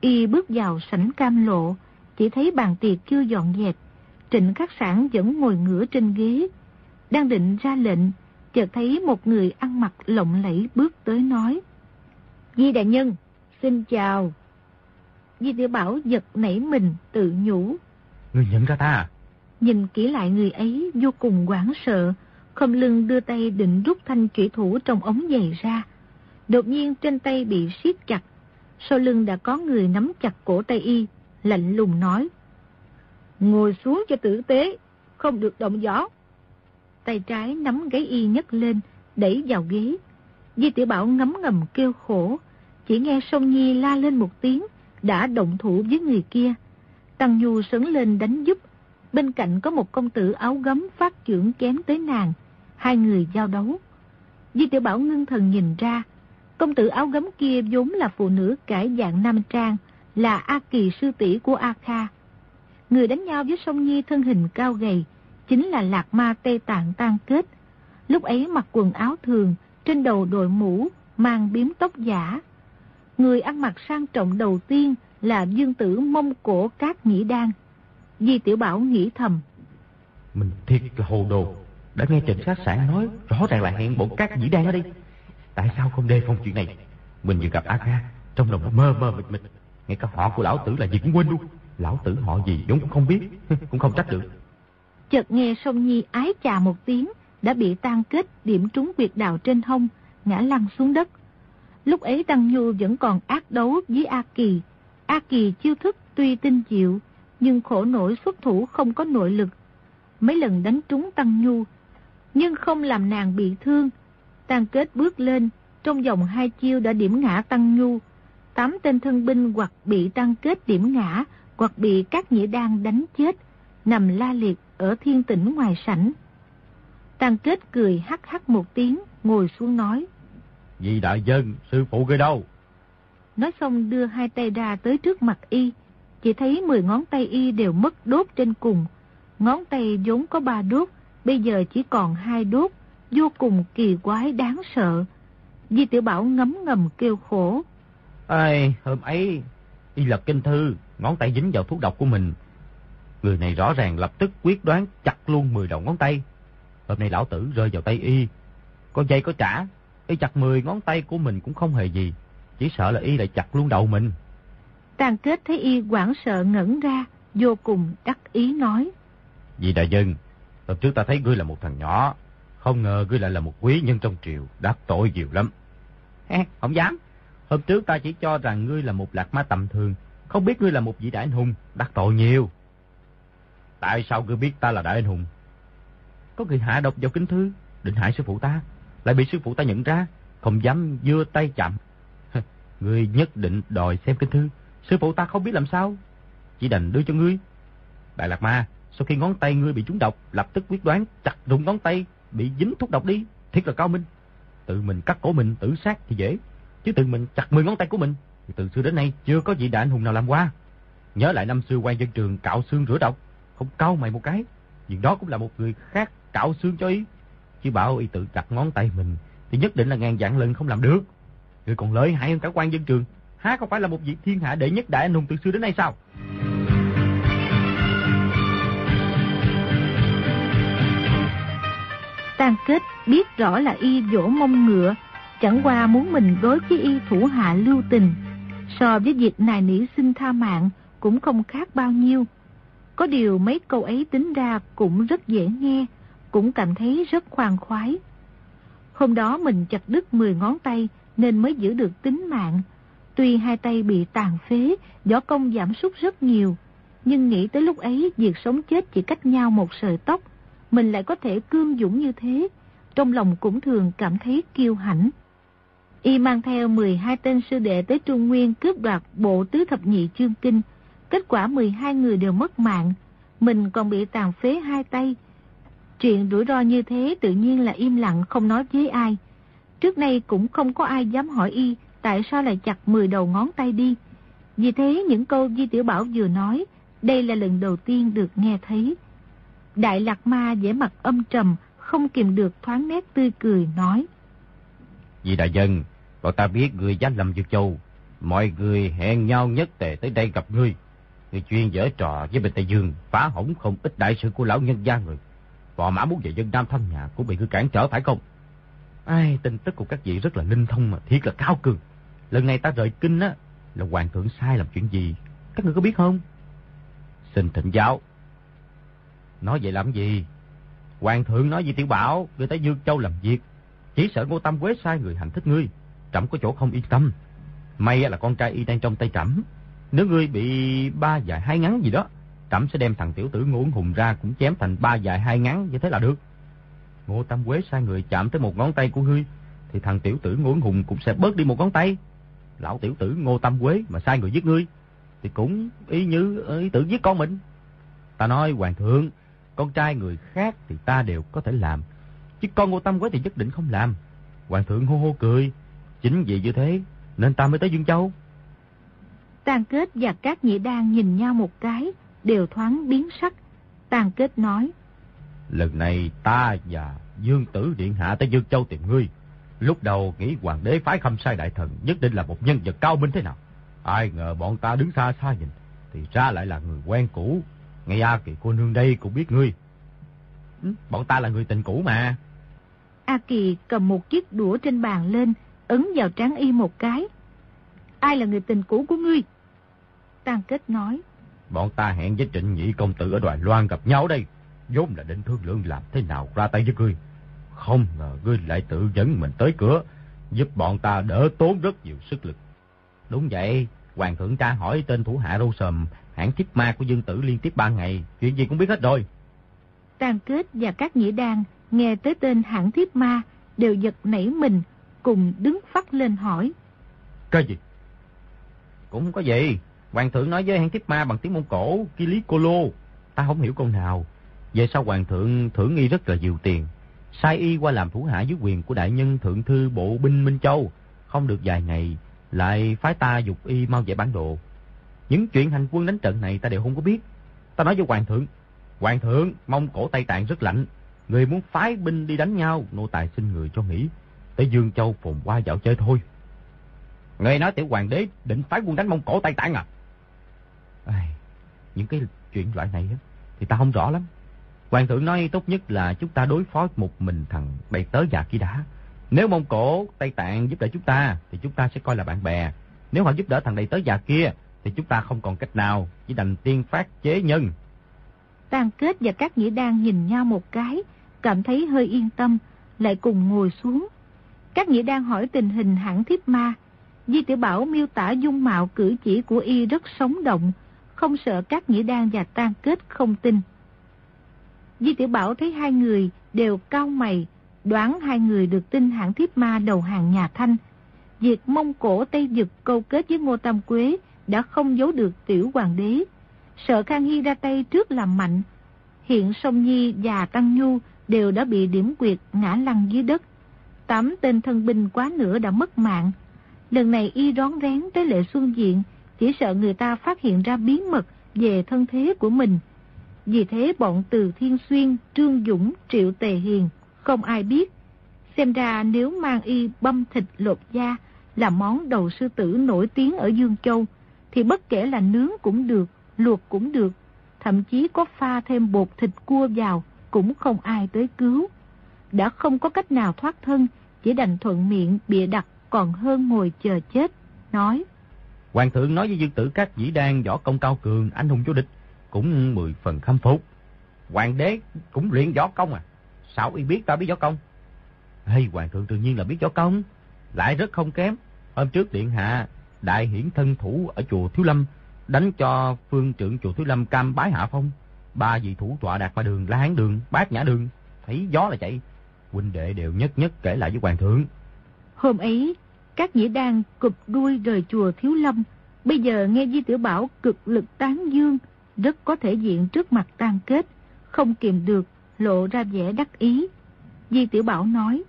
Y bước vào sảnh cam lộ, chỉ thấy bàn tiệc chưa dọn dẹp. Trịnh khắc sản vẫn ngồi ngửa trên ghế. Đang định ra lệnh, chợt thấy một người ăn mặc lộng lẫy bước tới nói. Di đại nhân, xin chào. Di tiểu bảo giật nảy mình tự nhủ. Người nhận ra ta à? Nhìn kỹ lại người ấy vô cùng quảng sợ, không lưng đưa tay định rút thanh chủy thủ trong ống giày ra. Đột nhiên trên tay bị siết chặt, sau lưng đã có người nắm chặt cổ tay y, lạnh lùng nói. Ngồi xuống cho tử tế, không được động gió. Tay trái nắm gáy y nhấc lên, đẩy vào ghế. Di tiểu Bảo ngấm ngầm kêu khổ, chỉ nghe sông Nhi la lên một tiếng, đã động thủ với người kia. Tăng Nhu sấn lên đánh giúp, bên cạnh có một công tử áo gấm phát trưởng kém tới nàng, hai người giao đấu. Di tiểu Bảo ngưng thần nhìn ra, công tử áo gấm kia vốn là phụ nữ cải dạng nam trang, là A Kỳ sư tỷ của A Kha. Người đánh nhau với sông Nhi thân hình cao gầy, chính là Lạc Ma Tây Tạng Tan Kết. Lúc ấy mặc quần áo thường, trên đầu đội mũ, mang biếm tóc giả. Người ăn mặc sang trọng đầu tiên là dương tử mông cổ cát nhĩ đan. Di Tiểu Bảo nghĩ thầm. Mình thiệt là hồ đồ. Đã nghe Trịnh sát sản nói rõ ràng là hẹn bộ cát nhĩ đan ở đây. Tại sao không đề phòng chuyện này? Mình vừa gặp A Kha, trong lòng nó mơ mơ mịt mịt. Ngay cả họ của lão tử là gì cũng quên luôn. Lão tử họ gì vốn cũng không biết, cũng không trách được. Chợt nghe sông Nhi ái chà một tiếng, đã bị tan kết điểm trúng quyệt đạo trên hông, ngã lăn xuống đất. Lúc ấy Tăng Nhu vẫn còn ác đấu với A Kỳ. A Kỳ chiêu thức tuy tinh diệu, nhưng khổ nổi xuất thủ không có nội lực. Mấy lần đánh trúng Tăng Nhu, nhưng không làm nàng bị thương. Tăng kết bước lên, trong vòng hai chiêu đã điểm ngã Tăng Nhu. Tám tên thân binh hoặc bị Tăng kết điểm ngã, hoặc bị các nhĩ đan đánh chết, nằm la liệt ở thiên tỉnh ngoài sảnh. Tăng kết cười hắc hắc một tiếng, ngồi xuống nói. Vì đại dân, sư phụ ngươi đâu? Nói xong đưa hai tay ra tới trước mặt y. Chỉ thấy 10 ngón tay y đều mất đốt trên cùng. Ngón tay vốn có ba đốt, bây giờ chỉ còn hai đốt, vô cùng kỳ quái đáng sợ. Di tiểu Bảo ngấm ngầm kêu khổ. Ai, hôm ấy, y lật kinh thư, ngón tay dính vào thuốc độc của mình. Người này rõ ràng lập tức quyết đoán chặt luôn 10 đầu ngón tay. Hôm nay lão tử rơi vào tay y. Có dây có trả, y chặt 10 ngón tay của mình cũng không hề gì. Chỉ sợ là y lại chặt luôn đầu mình. Tàn kết thấy y quảng sợ ngẩn ra, vô cùng đắc ý nói. Vì đại dân, hôm trước ta thấy ngươi là một thằng nhỏ. Không ngờ ngươi lại là một quý nhân trong triều, đắc tội nhiều lắm. không dám. Hôm trước ta chỉ cho rằng ngươi là một lạc ma tầm thường, không biết ngươi là một vị đại anh hùng, đắc tội nhiều. Tại sao ngươi biết ta là đại anh hùng? Có người hạ độc vào kinh thư, định hại sư phụ ta, lại bị sư phụ ta nhận ra, không dám dưa tay chạm. ngươi nhất định đòi xem kinh thư, sư phụ ta không biết làm sao, chỉ đành đưa cho ngươi. Đại Lạc Ma, sau khi ngón tay ngươi bị trúng độc, lập tức quyết đoán chặt rụng ngón tay bị dính thuốc độc đi, thiệt là cao minh. Tự mình cắt cổ mình tự sát thì dễ, chứ tự mình chặt 10 ngón tay của mình thì từ xưa đến nay chưa có vị đại anh hùng nào làm qua. Nhớ lại năm xưa quan dân trường cạo xương rửa độc, không cau mày một cái, nhưng đó cũng là một người khác cạo xương cho y. Chứ bảo y tự chặt ngón tay mình thì nhất định là ngàn dạng lần không làm được. Người còn lợi hại hơn cả quan dân trường, há không phải là một vị thiên hạ đệ nhất đại anh hùng từ xưa đến nay sao? Tan kết, biết rõ là y vỗ mông ngựa, Chẳng qua muốn mình đối với y thủ hạ lưu tình. So với việc nài nỉ xin tha mạng Cũng không khác bao nhiêu. Có điều mấy câu ấy tính ra Cũng rất dễ nghe, Cũng cảm thấy rất khoan khoái. Hôm đó mình chặt đứt 10 ngón tay Nên mới giữ được tính mạng. Tuy hai tay bị tàn phế, Võ công giảm sút rất nhiều, Nhưng nghĩ tới lúc ấy Việc sống chết chỉ cách nhau một sợi tóc. Mình lại có thể cương dũng như thế Trong lòng cũng thường cảm thấy kiêu hãnh Y mang theo 12 tên sư đệ tới Trung Nguyên cướp đoạt bộ tứ thập nhị chương kinh. Kết quả 12 người đều mất mạng. Mình còn bị tàn phế hai tay. Chuyện rủi ro như thế tự nhiên là im lặng không nói với ai. Trước nay cũng không có ai dám hỏi Y tại sao lại chặt 10 đầu ngón tay đi. Vì thế những câu Di Tiểu Bảo vừa nói, đây là lần đầu tiên được nghe thấy. Đại Lạc Ma vẻ mặt âm trầm, không kìm được thoáng nét tươi cười nói. Vì đại dân, bọn ta biết người dám lầm Dược Châu. Mọi người hẹn nhau nhất tề tới đây gặp ngươi. Người chuyên dở trò với Bình Tây Dương, phá hỏng không ít đại sự của lão nhân gia người. Bò mã muốn về dân Nam thăm nhà cũng bị ngươi cản trở phải không? Ai, tin tức của các vị rất là linh thông mà, thiệt là cao cường. Lần này ta rời kinh á, là hoàng thượng sai làm chuyện gì? Các người có biết không? Xin thỉnh giáo. Nói vậy làm gì? Hoàng thượng nói với tiểu bảo, người tới Dương Châu làm việc, chỉ sợ Ngô Tâm Quế sai người hành thích ngươi, trẫm có chỗ không yên tâm. May là con trai y đang trong tay trẫm. Nếu ngươi bị ba dài hai ngắn gì đó, trẫm sẽ đem thằng tiểu tử ngũ hùng ra cũng chém thành ba dài hai ngắn như thế là được. Ngô Tam Quế sai người chạm tới một ngón tay của ngươi, thì thằng tiểu tử ngũ hùng cũng sẽ bớt đi một ngón tay. Lão tiểu tử Ngô Tam Quế mà sai người giết ngươi, thì cũng ý như ý tử giết con mình. Ta nói hoàng thượng, con trai người khác thì ta đều có thể làm, chứ con Ngô Tam Quế thì nhất định không làm. Hoàng thượng hô hô cười, chính vì như thế nên ta mới tới Dương Châu. Tàn kết và các nhị đan nhìn nhau một cái, đều thoáng biến sắc. Tàn kết nói. Lần này ta và Dương Tử Điện Hạ tới Dương Châu tìm ngươi. Lúc đầu nghĩ hoàng đế phái khâm sai đại thần nhất định là một nhân vật cao minh thế nào. Ai ngờ bọn ta đứng xa xa nhìn, thì ra lại là người quen cũ. Ngay A Kỳ cô nương đây cũng biết ngươi. Ừ, bọn ta là người tình cũ mà. A Kỳ cầm một chiếc đũa trên bàn lên, ấn vào trán y một cái. Ai là người tình cũ của ngươi? Tăng Kết nói. Bọn ta hẹn với trịnh nhị công tử ở Đài Loan gặp nhau đây. vốn là định thương lượng làm thế nào ra tay với ngươi. Không ngờ ngươi lại tự dẫn mình tới cửa, giúp bọn ta đỡ tốn rất nhiều sức lực. Đúng vậy, Hoàng thượng tra hỏi tên thủ hạ râu sầm, hãng thiếp ma của dương tử liên tiếp ba ngày, chuyện gì cũng biết hết rồi. Tàn kết và các nhĩ đàn nghe tới tên hãng thiếp ma, đều giật nảy mình, cùng đứng phát lên hỏi. Cái gì? Cũng không có gì. Hoàng thượng nói với hãng thiếp ma bằng tiếng Mông Cổ, Kili Colo. Ta không hiểu câu nào. Về sau hoàng thượng thưởng y rất là nhiều tiền. Sai y qua làm thủ hạ dưới quyền của đại nhân thượng thư bộ binh Minh Châu. Không được vài ngày, lại phái ta dục y mau về bản đồ. Những chuyện hành quân đánh trận này ta đều không có biết. Ta nói với hoàng thượng, hoàng thượng, Mông Cổ Tây Tạng rất lạnh. Người muốn phái binh đi đánh nhau, nô tài xin người cho nghỉ. Tới Dương Châu phồn qua dạo chơi thôi. Người nói tiểu hoàng đế định phái quân đánh Mông Cổ Tây Tạng à? à những cái chuyện loại này thì ta không rõ lắm. Hoàng thượng nói tốt nhất là chúng ta đối phó một mình thằng bày tớ già kia đã. Nếu Mông Cổ, Tây Tạng giúp đỡ chúng ta, thì chúng ta sẽ coi là bạn bè. Nếu họ giúp đỡ thằng đầy tớ già kia, thì chúng ta không còn cách nào, chỉ đành tiên phát chế nhân. Tàn kết và các nghĩa đan nhìn nhau một cái, cảm thấy hơi yên tâm, lại cùng ngồi xuống. Các nghĩa đang hỏi tình hình hãng thiếp ma. Di tiểu Bảo miêu tả dung mạo cử chỉ của y rất sống động, không sợ các nghĩa đan và tan kết không tin. Di tiểu Bảo thấy hai người đều cao mày, đoán hai người được tin hãng thiếp ma đầu hàng nhà Thanh. Việc Mông Cổ Tây Dực câu kết với Ngô Tam Quế đã không giấu được tiểu hoàng đế. Sợ Khang Hy ra tay trước làm mạnh. Hiện Sông Nhi và Tăng Nhu đều đã bị điểm quyệt ngã lăn dưới đất. Tám tên thân binh quá nữa đã mất mạng. Lần này y rón rén tới lệ xuân diện, chỉ sợ người ta phát hiện ra bí mật về thân thế của mình. Vì thế bọn từ Thiên Xuyên, Trương Dũng, Triệu Tề Hiền, không ai biết. Xem ra nếu mang y băm thịt lột da là món đầu sư tử nổi tiếng ở Dương Châu, thì bất kể là nướng cũng được, luộc cũng được, thậm chí có pha thêm bột thịt cua vào, cũng không ai tới cứu. Đã không có cách nào thoát thân, chỉ đành thuận miệng bịa đặt còn hơn ngồi chờ chết, nói. Hoàng thượng nói với dương tử các dĩ đan võ công cao cường, anh hùng vô địch, cũng mười phần khâm phục. Hoàng đế cũng luyện võ công à? Sao y biết ta biết võ công? Hay hoàng thượng tự nhiên là biết võ công, lại rất không kém. Hôm trước điện hạ, đại hiển thân thủ ở chùa Thiếu Lâm, đánh cho phương trưởng chùa Thiếu Lâm cam bái hạ phong. Ba vị thủ tọa đạt qua đường, la hán đường, bát nhã đường, thấy gió là chạy. Huynh đệ đều nhất nhất kể lại với hoàng thượng. Hôm ấy, các nhĩ đang cụp đuôi rời chùa Thiếu Lâm. Bây giờ nghe Di Tiểu Bảo cực lực tán dương, rất có thể diện trước mặt tan kết, không kìm được, lộ ra vẻ đắc ý. Di Tiểu Bảo nói,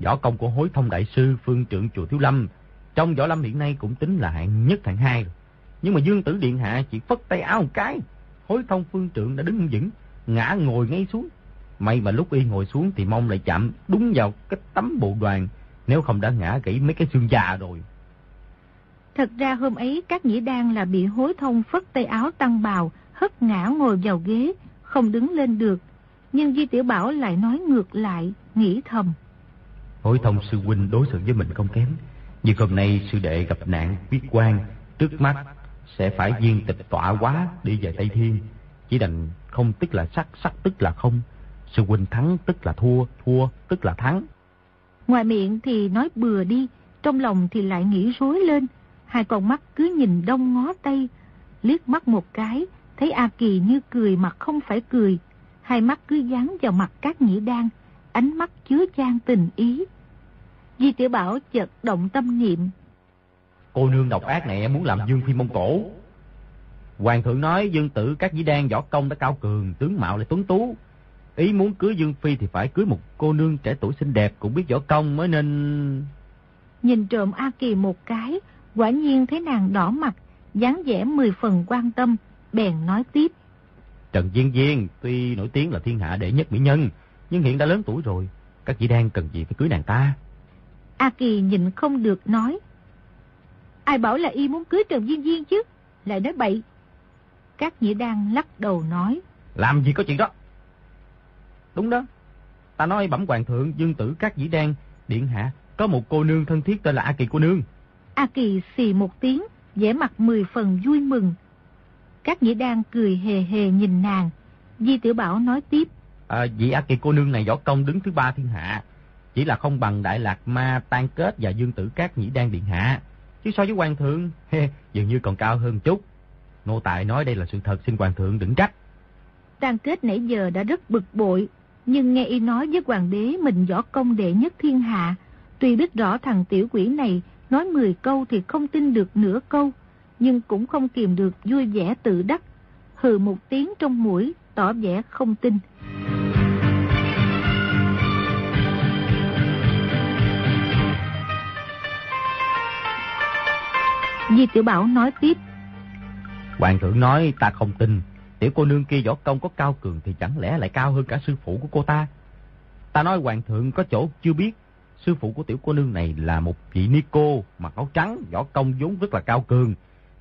Võ công của hối thông đại sư phương trưởng chùa Thiếu Lâm, trong võ lâm hiện nay cũng tính là hạng nhất hạng hai. Nhưng mà Dương Tử Điện Hạ chỉ phất tay áo một cái, hối thông phương trượng đã đứng vững, ngã ngồi ngay xuống. May mà lúc y ngồi xuống thì mong lại chạm đúng vào cái tấm bộ đoàn, nếu không đã ngã gãy mấy cái xương già rồi. Thật ra hôm ấy các nhĩ đan là bị hối thông phất tay áo tăng bào, hất ngã ngồi vào ghế, không đứng lên được. Nhưng Di Tiểu Bảo lại nói ngược lại, nghĩ thầm. Hối thông sư huynh đối xử với mình không kém. Nhưng hôm nay sư đệ gặp nạn quyết quan, trước mắt sẽ phải viên tịch tọa quá đi về Tây Thiên. Chỉ đành không tức là sắc, sắc tức là không. Sư huynh thắng tức là thua, thua tức là thắng. Ngoài miệng thì nói bừa đi, Trong lòng thì lại nghĩ rối lên, hai con mắt cứ nhìn đông ngó tây, liếc mắt một cái, thấy A Kỳ như cười mà không phải cười, hai mắt cứ dán vào mặt các nhĩ đan, ánh mắt chứa chan tình ý. Di Tiểu Bảo chợt động tâm niệm. Cô nương độc ác này muốn làm dương phi mông cổ. Hoàng thượng nói dương tử các nhĩ đan võ công đã cao cường, tướng mạo lại tuấn tú. Ý muốn cưới Dương Phi thì phải cưới một cô nương trẻ tuổi xinh đẹp cũng biết võ công mới nên... Nhìn trộm A Kỳ một cái, quả nhiên thấy nàng đỏ mặt, dáng vẻ mười phần quan tâm, bèn nói tiếp. Trần Diên Diên tuy nổi tiếng là thiên hạ đệ nhất mỹ nhân, nhưng hiện đã lớn tuổi rồi, các chị đang cần gì phải cưới nàng ta. A Kỳ nhịn không được nói. Ai bảo là y muốn cưới Trần Diên Diên chứ, lại nói bậy. Các nhĩ đang lắc đầu nói. Làm gì có chuyện đó. Đúng đó, ta nói bẩm hoàng thượng dương tử các dĩ đan, điện hạ, có một cô nương thân thiết tên là A Kỳ cô nương. A Kỳ xì một tiếng, vẻ mặt mười phần vui mừng. Các nhĩ đan cười hề hề nhìn nàng. Di Tiểu Bảo nói tiếp. À, vị A Kỳ cô nương này võ công đứng thứ ba thiên hạ. Chỉ là không bằng Đại Lạc Ma Tan Kết và Dương Tử Các Nhĩ Đan Điện Hạ. Chứ so với Hoàng thượng, he, dường như còn cao hơn chút. Nô Tài nói đây là sự thật xin Hoàng thượng đừng trách. Tan Kết nãy giờ đã rất bực bội. Nhưng nghe y nói với Hoàng đế mình võ công đệ nhất thiên hạ. Tuy biết rõ thằng tiểu quỷ này nói 10 câu thì không tin được nửa câu nhưng cũng không kìm được vui vẻ tự đắc, hừ một tiếng trong mũi, tỏ vẻ không tin. Di Tiểu Bảo nói tiếp. Hoàng thượng nói ta không tin, tiểu cô nương kia võ công có cao cường thì chẳng lẽ lại cao hơn cả sư phụ của cô ta. Ta nói hoàng thượng có chỗ chưa biết, sư phụ của tiểu cô nương này là một vị ni cô, mặc áo trắng, võ công vốn rất là cao cường,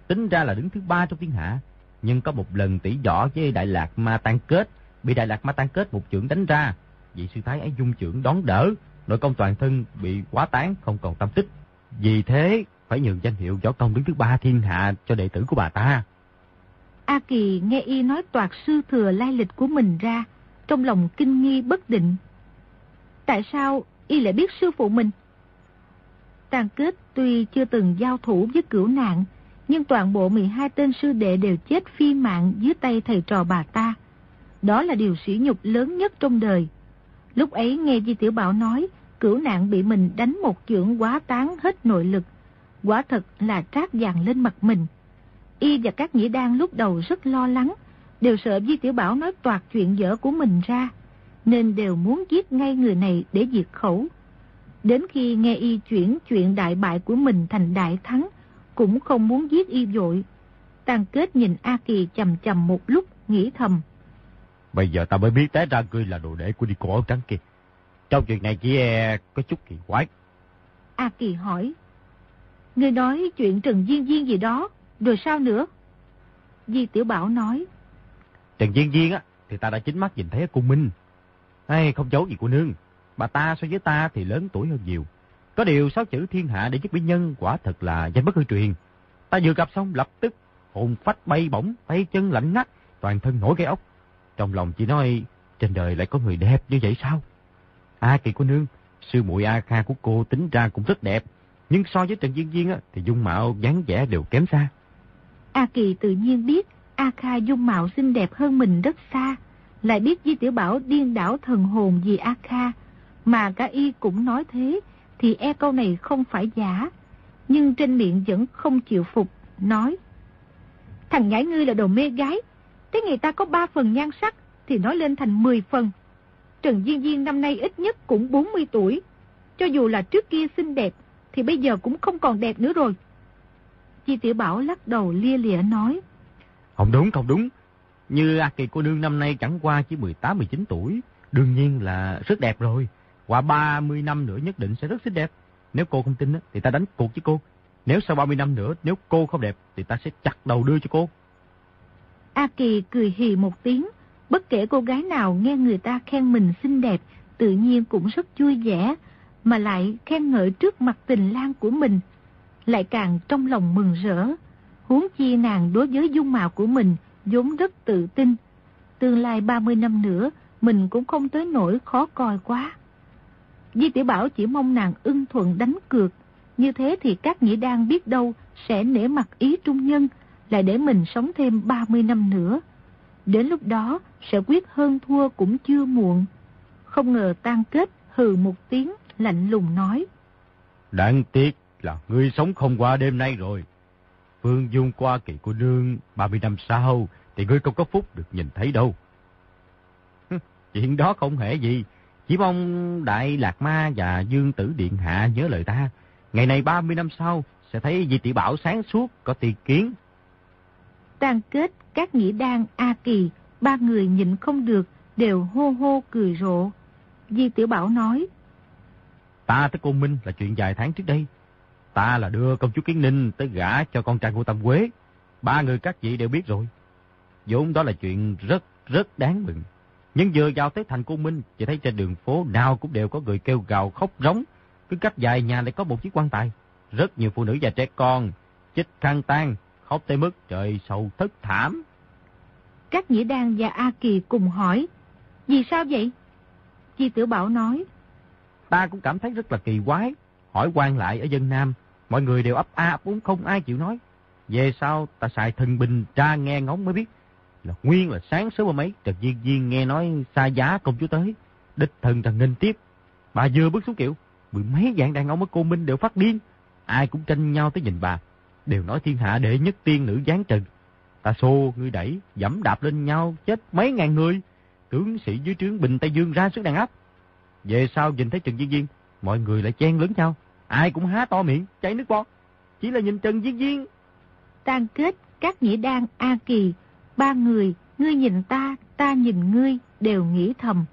tính ra là đứng thứ ba trong thiên hạ. Nhưng có một lần tỷ võ với Đại Lạc Ma Tan Kết, bị Đại Lạc Ma Tan Kết một trưởng đánh ra. Vị sư thái ấy dung trưởng đón đỡ, nội công toàn thân bị quá tán, không còn tâm tích. Vì thế, phải nhường danh hiệu võ công đứng thứ ba thiên hạ cho đệ tử của bà ta. A Kỳ nghe y nói toạt sư thừa lai lịch của mình ra, trong lòng kinh nghi bất định. Tại sao y lại biết sư phụ mình? Tàn kết tuy chưa từng giao thủ với cửu nạn, nhưng toàn bộ 12 tên sư đệ đều chết phi mạng dưới tay thầy trò bà ta. Đó là điều sỉ nhục lớn nhất trong đời. Lúc ấy nghe Di Tiểu Bảo nói, cửu nạn bị mình đánh một chưởng quá tán hết nội lực. Quả thật là trát vàng lên mặt mình. Y và các nhĩ đan lúc đầu rất lo lắng, đều sợ Di Tiểu Bảo nói toạt chuyện dở của mình ra, nên đều muốn giết ngay người này để diệt khẩu. Đến khi nghe Y chuyển chuyện đại bại của mình thành đại thắng, cũng không muốn giết y vội. Tàn kết nhìn A Kỳ chầm chầm một lúc, nghĩ thầm. Bây giờ ta mới biết té ra ngươi là đồ đệ của đi cổ trắng kia. Trong chuyện này chỉ e có chút kỳ quái. A Kỳ hỏi. Ngươi nói chuyện Trần Duyên Duyên gì đó, rồi sao nữa? Di Tiểu Bảo nói. Trần Duyên Duyên á, thì ta đã chính mắt nhìn thấy cô Minh. Hay không giấu gì của nương. Bà ta so với ta thì lớn tuổi hơn nhiều. Có điều sáu chữ thiên hạ để giúp bí nhân quả thật là danh bất hư truyền. Ta vừa gặp xong lập tức hồn phách bay bổng, tay chân lạnh ngắt, toàn thân nổi cái ốc. Trong lòng chỉ nói trên đời lại có người đẹp như vậy sao? A kỳ cô nương, sư muội A Kha của cô tính ra cũng rất đẹp, nhưng so với Trần Duyên Duyên á, thì dung mạo dáng vẻ đều kém xa. A Kỳ tự nhiên biết A Kha dung mạo xinh đẹp hơn mình rất xa, lại biết Di Tiểu Bảo điên đảo thần hồn vì A Kha, mà cả y cũng nói thế, thì e câu này không phải giả. Nhưng trên miệng vẫn không chịu phục, nói. Thằng nhãi ngươi là đồ mê gái. Thế người ta có ba phần nhan sắc thì nói lên thành 10 phần. Trần Duyên Duyên năm nay ít nhất cũng 40 tuổi. Cho dù là trước kia xinh đẹp thì bây giờ cũng không còn đẹp nữa rồi. Chi Tiểu Bảo lắc đầu lia lịa nói. Không đúng, không đúng. Như A Kỳ cô nương năm nay chẳng qua chỉ 18-19 tuổi. Đương nhiên là rất đẹp rồi. Qua 30 năm nữa nhất định sẽ rất xinh đẹp. Nếu cô không tin thì ta đánh cuộc với cô. Nếu sau 30 năm nữa nếu cô không đẹp thì ta sẽ chặt đầu đưa cho cô. A Kỳ cười hì một tiếng. Bất kể cô gái nào nghe người ta khen mình xinh đẹp tự nhiên cũng rất vui vẻ. Mà lại khen ngợi trước mặt tình lang của mình. Lại càng trong lòng mừng rỡ. Huống chi nàng đối với dung mạo của mình vốn rất tự tin. Tương lai 30 năm nữa mình cũng không tới nỗi khó coi quá. Di Tiểu Bảo chỉ mong nàng ưng thuận đánh cược, Như thế thì các nhĩ đang biết đâu sẽ nể mặt ý trung nhân, lại để mình sống thêm 30 năm nữa. Đến lúc đó sẽ quyết hơn thua cũng chưa muộn. Không ngờ tan kết hừ một tiếng lạnh lùng nói. Đáng tiếc là ngươi sống không qua đêm nay rồi. Phương Dung qua kỳ cô nương 30 năm sau thì ngươi không có phúc được nhìn thấy đâu. Chuyện đó không hề gì. Chỉ mong Đại Lạc Ma và Dương Tử Điện Hạ nhớ lời ta. Ngày này 30 năm sau sẽ thấy Di Tỷ Bảo sáng suốt có tiền kiến. Tan kết các nhĩ đan A Kỳ, ba người nhịn không được, đều hô hô cười rộ. Di Tiểu Bảo nói. Ta tới Côn Minh là chuyện vài tháng trước đây. Ta là đưa công chúa Kiến Ninh tới gả cho con trai của Tâm Quế. Ba người các vị đều biết rồi. vốn đó là chuyện rất rất đáng mừng. Nhưng vừa vào tới thành Côn Minh, chỉ thấy trên đường phố nào cũng đều có người kêu gào khóc rống. Cứ cách vài nhà lại có một chiếc quan tài. Rất nhiều phụ nữ và trẻ con, chích khăn tan, khóc tới mức trời sầu thất thảm. Các nghĩa Đan và A Kỳ cùng hỏi, vì sao vậy? Chi Tiểu Bảo nói, ta cũng cảm thấy rất là kỳ quái. Hỏi quan lại ở dân Nam, mọi người đều ấp a ấp úng không ai chịu nói. Về sau ta xài thần bình tra nghe ngóng mới biết. Là nguyên là sáng sớm hôm ấy, Trần Duyên Duyên nghe nói xa giá công chúa tới. Đích thần Trần Nghênh tiếp. Bà vừa bước xuống kiệu, mười mấy dạng đàn ông ở cô Minh đều phát điên. Ai cũng tranh nhau tới nhìn bà. Đều nói thiên hạ đệ nhất tiên nữ giáng trần. Ta xô, người đẩy, dẫm đạp lên nhau, chết mấy ngàn người. Tướng sĩ dưới trướng Bình Tây Dương ra sức đàn áp. Về sau nhìn thấy Trần Duyên Duyên, mọi người lại chen lớn nhau. Ai cũng há to miệng, chảy nước bọt. Chỉ là nhìn Trần Duyên Duyên. Tan kết, các nhĩ đan, A Kỳ, ba người, ngươi nhìn ta, ta nhìn ngươi, đều nghĩ thầm.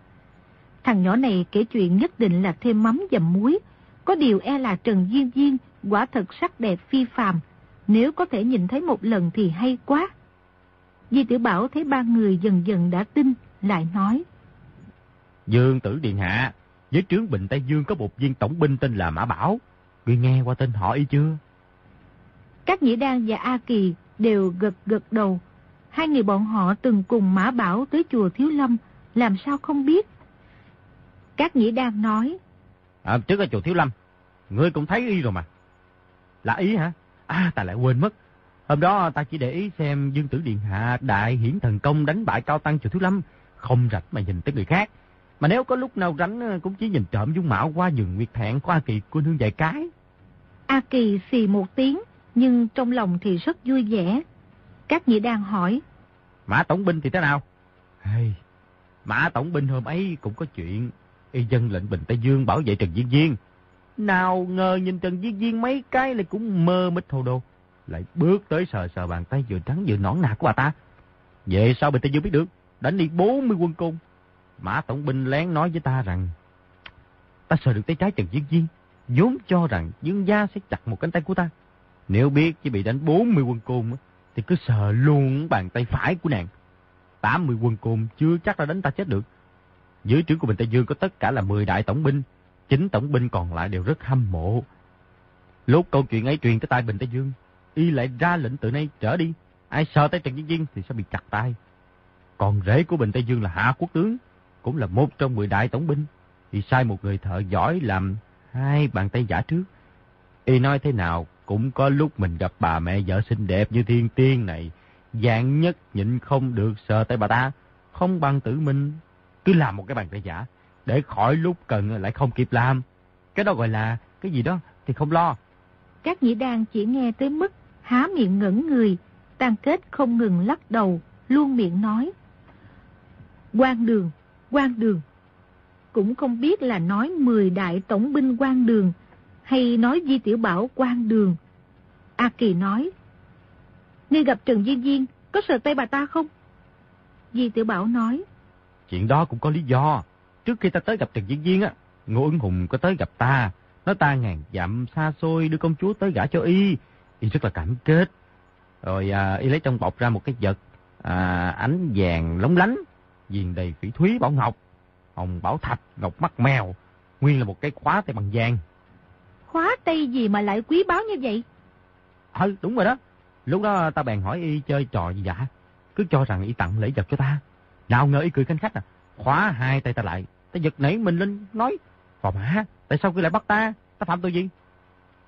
Thằng nhỏ này kể chuyện nhất định là thêm mắm dầm muối. Có điều e là Trần Duyên Duyên quả thật sắc đẹp phi phàm. Nếu có thể nhìn thấy một lần thì hay quá. Di Tiểu Bảo thấy ba người dần dần đã tin, lại nói. Dương Tử Điện Hạ, với trướng Bình Tây Dương có một viên tổng binh tên là Mã Bảo. Ngươi nghe qua tên họ y chưa? Các Nhĩ Đan và A Kỳ đều gật gật đầu. Hai người bọn họ từng cùng Mã Bảo tới chùa Thiếu Lâm, làm sao không biết. Các Nhĩ Đan nói. À, trước ở chùa Thiếu Lâm, ngươi cũng thấy y rồi mà. Là ý hả? À, ta lại quên mất. Hôm đó ta chỉ để ý xem Dương Tử Điện Hạ đại hiển thần công đánh bại cao tăng chùa Thiếu Lâm. Không rạch mà nhìn tới người khác. Mà nếu có lúc nào rảnh ờ, cũng chỉ nhìn trộm dung mạo qua nhường nguyệt thẹn của A Kỳ cô nương vài cái. A Kỳ xì một tiếng, nhưng trong lòng thì rất vui vẻ. Các nhị đang hỏi. Mã Tổng binh thì thế nào? Hey, Mã Tổng binh hôm ấy cũng có chuyện. Y dân lệnh Bình Tây Dương bảo vệ Trần Viên Viên. Nào ngờ nhìn Trần Viên Viên mấy cái lại cũng mơ mít thô đồ. Lại bước tới sờ sờ bàn tay vừa trắng vừa nõn nà của bà ta. Vậy sao Bình Tây Dương biết được? Đánh đi 40 quân cung. Mã Tổng binh lén nói với ta rằng ta sợ được tay trái Trần Diễn Duyên, vốn cho rằng Dương gia sẽ chặt một cánh tay của ta. Nếu biết chỉ bị đánh 40 quân côn thì cứ sợ luôn bàn tay phải của nàng. 80 quân côn chưa chắc là đánh ta chết được. Dưới trướng của Bình Tây Dương có tất cả là 10 đại tổng binh, chính tổng binh còn lại đều rất hâm mộ. Lúc câu chuyện ấy truyền tới tai Bình Tây Dương, y lại ra lệnh từ nay trở đi, ai sợ tay Trần Diễn Duyên thì sẽ bị chặt tay. Còn rễ của Bình Tây Dương là Hạ Quốc Tướng, cũng là một trong mười đại tổng binh, thì sai một người thợ giỏi làm hai bàn tay giả trước. Y nói thế nào cũng có lúc mình gặp bà mẹ vợ xinh đẹp như thiên tiên này, dạng nhất nhịn không được sờ tay bà ta, không bằng tự mình cứ làm một cái bàn tay giả, để khỏi lúc cần lại không kịp làm. Cái đó gọi là cái gì đó thì không lo. Các nhĩ đàn chỉ nghe tới mức há miệng ngẩn người, tan kết không ngừng lắc đầu, luôn miệng nói. quan đường, quan đường. Cũng không biết là nói 10 đại tổng binh quan đường hay nói Di Tiểu Bảo quan đường. A Kỳ nói, Ngươi gặp Trần Duyên Duyên, có sợ tay bà ta không? Di Tiểu Bảo nói, Chuyện đó cũng có lý do. Trước khi ta tới gặp Trần Duyên Duyên á, Ngô Ứng Hùng có tới gặp ta, nói ta ngàn dặm xa xôi đưa công chúa tới gả cho y. Y rất là cảm kết. Rồi à, y lấy trong bọc ra một cái vật à, ánh vàng lóng lánh viền đầy phỉ thúy bảo ngọc, hồng bảo thạch, ngọc mắt mèo, nguyên là một cái khóa tay bằng vàng. Khóa tay gì mà lại quý báu như vậy? Ừ, đúng rồi đó. Lúc đó ta bèn hỏi y chơi trò gì dạ, cứ cho rằng y tặng lễ vật cho ta. Nào ngờ y cười khanh khách à, khóa hai tay ta lại, ta giật nảy mình lên nói, phò mã, tại sao cứ lại bắt ta, ta phạm tội gì?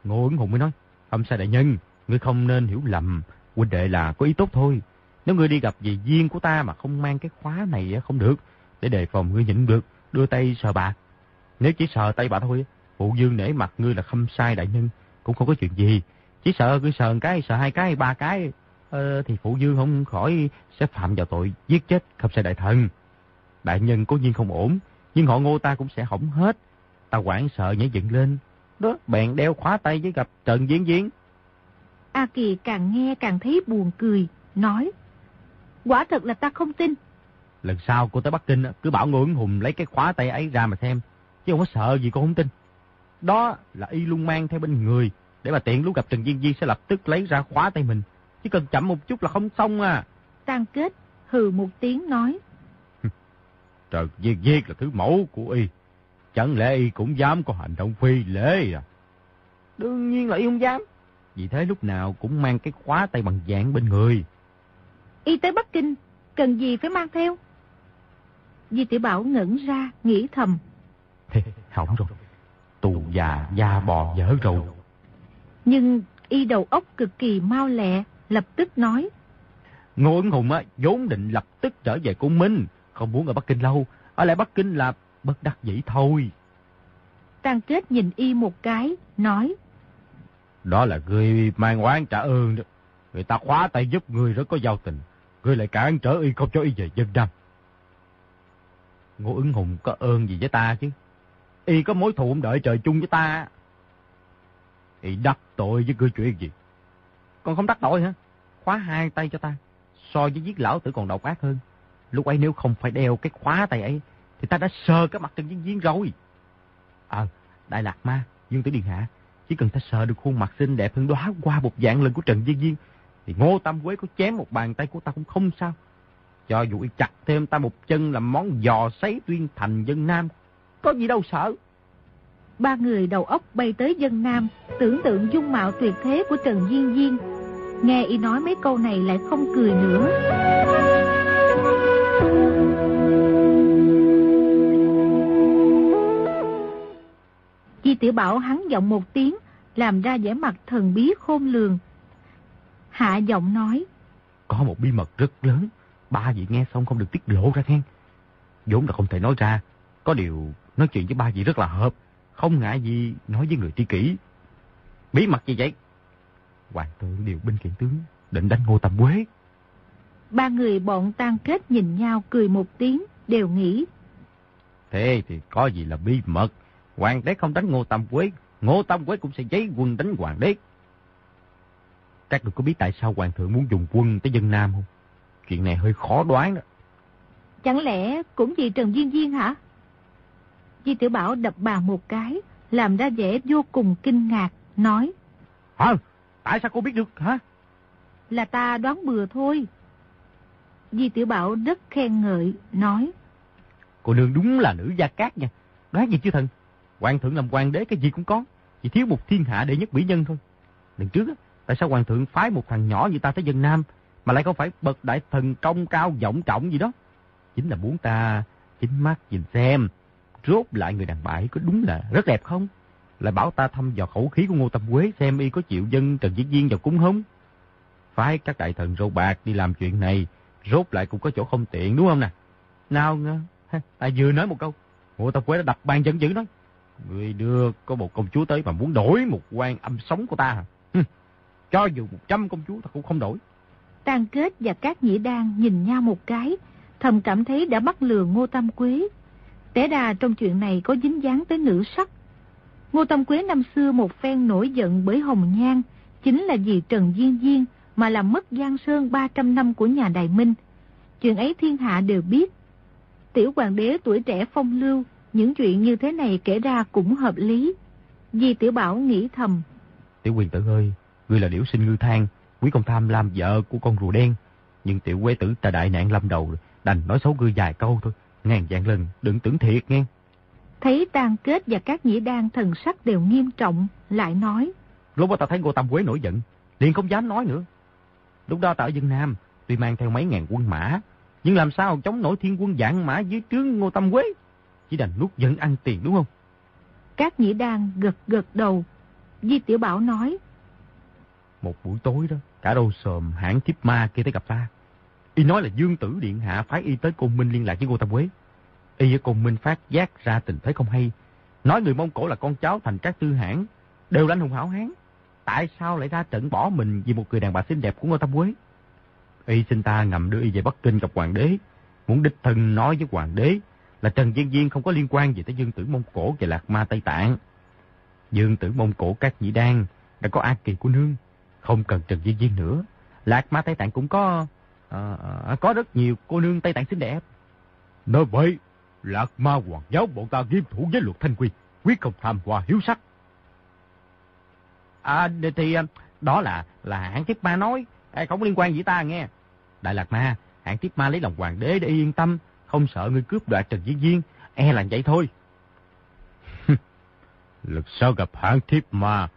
Ngô ứng hùng mới nói, không sai đại nhân, ngươi không nên hiểu lầm, huynh đệ là có ý tốt thôi. Nếu ngươi đi gặp dì duyên của ta mà không mang cái khóa này không được, để đề phòng ngươi nhịn được, đưa tay sờ bà. Nếu chỉ sờ tay bà thôi, phụ dương nể mặt ngươi là không sai đại nhân, cũng không có chuyện gì. Chỉ sợ ngươi sờ một cái, sờ hai cái, ba cái, ờ, thì phụ dương không khỏi sẽ phạm vào tội giết chết không sai đại thần. Đại nhân cố nhiên không ổn, nhưng họ ngô ta cũng sẽ hỏng hết. Ta quản sợ nhảy dựng lên. Đó, bèn đeo khóa tay với gặp Trần Diễn Diễn. A Kỳ càng nghe càng thấy buồn cười, nói. Quả thật là ta không tin. Lần sau cô tới Bắc Kinh cứ bảo Ngô ứng hùng lấy cái khóa tay ấy ra mà xem. Chứ không có sợ gì cô không tin. Đó là y luôn mang theo bên người. Để mà tiện lúc gặp Trần Duyên Di sẽ lập tức lấy ra khóa tay mình. Chỉ cần chậm một chút là không xong à. Tan kết hừ một tiếng nói. Trần Duyên Di là thứ mẫu của y. Chẳng lẽ y cũng dám có hành động phi lễ à? Đương nhiên là y không dám. Vì thế lúc nào cũng mang cái khóa tay bằng dạng bên người. Y tới Bắc Kinh, cần gì phải mang theo? Di tiểu Bảo ngẩn ra, nghĩ thầm. Hỏng rồi, tù già da bò dở rồi. Nhưng y đầu óc cực kỳ mau lẹ, lập tức nói. Ngô Ấn Hùng á, vốn định lập tức trở về cung Minh, không muốn ở Bắc Kinh lâu, ở lại Bắc Kinh là bất đắc dĩ thôi. Tăng kết nhìn y một cái, nói. Đó là người mang oán trả ơn đó. Người ta khóa tay giúp người rất có giao tình. Người lại cản trở y không cho y về dân Nam. Ngô ứng hùng có ơn gì với ta chứ? Y có mối thù không đợi trời chung với ta. Y đắc tội với ngươi chuyện gì? con không đắc tội hả? Khóa hai tay cho ta. So với giết lão tử còn độc ác hơn. Lúc ấy nếu không phải đeo cái khóa tay ấy, thì ta đã sờ cái mặt Trần Viên Viên rồi. Ờ, Đại Lạc Ma, Dương Tử Điện Hạ, chỉ cần ta sờ được khuôn mặt xinh đẹp hơn đóa qua một dạng lần của Trần Viên Viên, thì Ngô Tam Quế có chém một bàn tay của ta cũng không sao. Cho dù chặt thêm ta một chân làm món giò sấy tuyên thành dân Nam, có gì đâu sợ. Ba người đầu óc bay tới dân Nam, tưởng tượng dung mạo tuyệt thế của Trần Viên Viên. Nghe y nói mấy câu này lại không cười nữa. Chi tiểu Bảo hắn giọng một tiếng, làm ra vẻ mặt thần bí khôn lường. Hạ giọng nói. Có một bí mật rất lớn, ba vị nghe xong không được tiết lộ ra khen. vốn là không thể nói ra, có điều nói chuyện với ba vị rất là hợp, không ngại gì nói với người tri kỷ. Bí mật gì vậy? Hoàng thượng điều binh kiện tướng, định đánh Ngô Tam Quế. Ba người bọn tan kết nhìn nhau cười một tiếng, đều nghĩ. Thế thì có gì là bí mật? Hoàng đế không đánh Ngô Tam Quế, Ngô Tam Quế cũng sẽ giấy quân đánh Hoàng đế. Các người có biết tại sao Hoàng thượng muốn dùng quân tới dân Nam không? Chuyện này hơi khó đoán đó. Chẳng lẽ cũng vì Trần Duyên Duyên hả? Di Tiểu Bảo đập bà một cái, làm ra vẻ vô cùng kinh ngạc, nói. Hả? Tại sao cô biết được hả? Là ta đoán bừa thôi. Di Tiểu Bảo rất khen ngợi, nói. Cô nương đúng là nữ gia cát nha. Đoán gì chứ thần? Hoàng thượng làm hoàng đế cái gì cũng có. Chỉ thiếu một thiên hạ đệ nhất mỹ nhân thôi. Lần trước á, tại sao hoàng thượng phái một thằng nhỏ như ta tới dân Nam mà lại không phải bậc đại thần công cao vọng trọng gì đó? Chính là muốn ta chính mắt nhìn xem. Rốt lại người đàn bà có đúng là rất đẹp không? Lại bảo ta thăm dò khẩu khí của Ngô Tâm Quế xem y có chịu dân Trần Diễn Viên vào cúng không? Phái các đại thần râu bạc đi làm chuyện này, rốt lại cũng có chỗ không tiện đúng không nè? Nào ngờ, ta vừa nói một câu, Ngô Tâm Quế đã đập bàn chân dữ nói. Người đưa có một công chúa tới mà muốn đổi một quan âm sống của ta hả? Cho dù một trăm công chúa ta cũng không đổi. Tan kết và các nhĩ đan nhìn nhau một cái, thầm cảm thấy đã bắt lừa Ngô Tam Quế. Té đà trong chuyện này có dính dáng tới nữ sắc. Ngô Tam Quế năm xưa một phen nổi giận bởi Hồng Nhan, chính là vì Trần Diên Diên mà làm mất Giang Sơn 300 năm của nhà Đại Minh. Chuyện ấy thiên hạ đều biết. Tiểu hoàng đế tuổi trẻ phong lưu, những chuyện như thế này kể ra cũng hợp lý. Di Tiểu Bảo nghĩ thầm. Tiểu quyền tử ơi, ngươi là điểu sinh ngư thang, quý công tham làm vợ của con rùa đen. Nhưng tiểu quế tử ta đại nạn lâm đầu, đành nói xấu ngươi vài câu thôi. Ngàn dạng lần, đừng tưởng thiệt nghe. Thấy tàn kết và các nhĩ đan thần sắc đều nghiêm trọng, lại nói. Lúc đó ta thấy Ngô Tam Quế nổi giận, liền không dám nói nữa. Lúc đó ta ở dân Nam, tuy mang theo mấy ngàn quân mã, nhưng làm sao chống nổi thiên quân dạng mã dưới trướng Ngô Tam Quế? Chỉ đành nuốt giận ăn tiền đúng không? Các nhĩ đan gật gật đầu. Di Tiểu Bảo nói. Một buổi tối đó, cả đầu sòm hãng thiếp ma kia tới gặp ta. Y nói là Dương Tử Điện Hạ phái Y tới Côn Minh liên lạc với Ngô Tam Quế. Y ở Côn Minh phát giác ra tình thế không hay. Nói người Mông Cổ là con cháu thành các tư hãng, đều là anh hùng hảo hán. Tại sao lại ra trận bỏ mình vì một người đàn bà xinh đẹp của Ngô Tam Quế? Y xin ta ngầm đưa Y về Bắc Kinh gặp Hoàng đế. Muốn đích thân nói với Hoàng đế là Trần Viên Viên không có liên quan gì tới Dương Tử Mông Cổ và Lạc Ma Tây Tạng. Dương Tử Mông Cổ các nhị đan đã có A Kỳ của nương, không cần Trần Viên Viên nữa. Lạc Ma Tây Tạng cũng có à, à, có rất nhiều cô nương Tây Tạng xinh đẹp. Nói vậy, Lạc Ma Hoàng giáo bọn ta nghiêm thủ với luật thanh quy, quyết không tham hòa hiếu sắc. À, thì đó là là hãng tiếp ma nói, không liên quan gì ta nghe. Đại Lạc Ma, hãng tiếp ma lấy lòng hoàng đế để yên tâm, không sợ người cướp đoạt Trần Viên Viên, e là vậy thôi. Lần sau gặp hãng thiếp ma,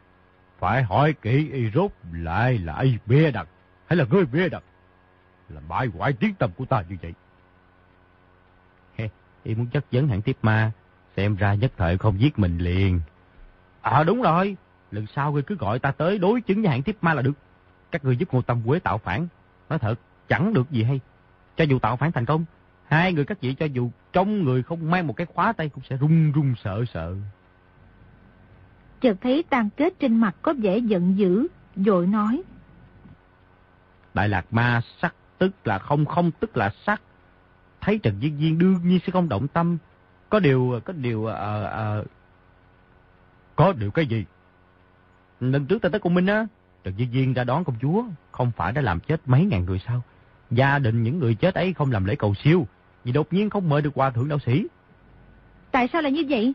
phải hỏi kỹ y rốt lại là y bia đặt, hay là ngươi bia đặt. Là bại hoại tiếng tâm của ta như vậy. Y muốn chất vấn hãng tiếp ma, xem ra nhất thời không giết mình liền. À đúng rồi, lần sau ngươi cứ gọi ta tới đối chứng với hãng tiếp ma là được. Các ngươi giúp Ngô Tâm Quế tạo phản, nói thật, chẳng được gì hay. Cho dù tạo phản thành công, hai người các vị cho dù trong người không mang một cái khóa tay cũng sẽ run run sợ sợ. Chợt thấy tàn kết trên mặt có vẻ giận dữ, dội nói. Đại lạc ma sắc tức là không không tức là sắc. Thấy Trần Viên Viên đương nhiên sẽ không động tâm. Có điều, có điều, uh, uh, có điều cái gì? Lần trước ta tới cùng Minh á, Trần Viên Viên ra đón công chúa, không phải đã làm chết mấy ngàn người sao? Gia đình những người chết ấy không làm lễ cầu siêu, vì đột nhiên không mời được hòa thượng đạo sĩ. Tại sao lại như vậy?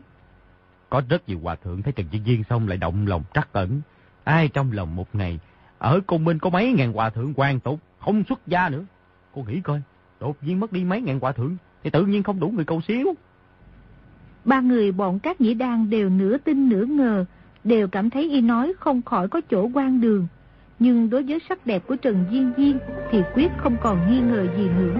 Có rất nhiều hòa thượng thấy Trần Diên Viên xong lại động lòng trắc ẩn. Ai trong lòng một ngày, ở công minh có mấy ngàn hòa thượng quan tục, không xuất gia nữa. Cô nghĩ coi, đột nhiên mất đi mấy ngàn hòa thượng, thì tự nhiên không đủ người cầu xíu Ba người bọn các nhĩ đan đều nửa tin nửa ngờ, đều cảm thấy y nói không khỏi có chỗ quan đường. Nhưng đối với sắc đẹp của Trần Duyên Duyên thì quyết không còn nghi ngờ gì nữa.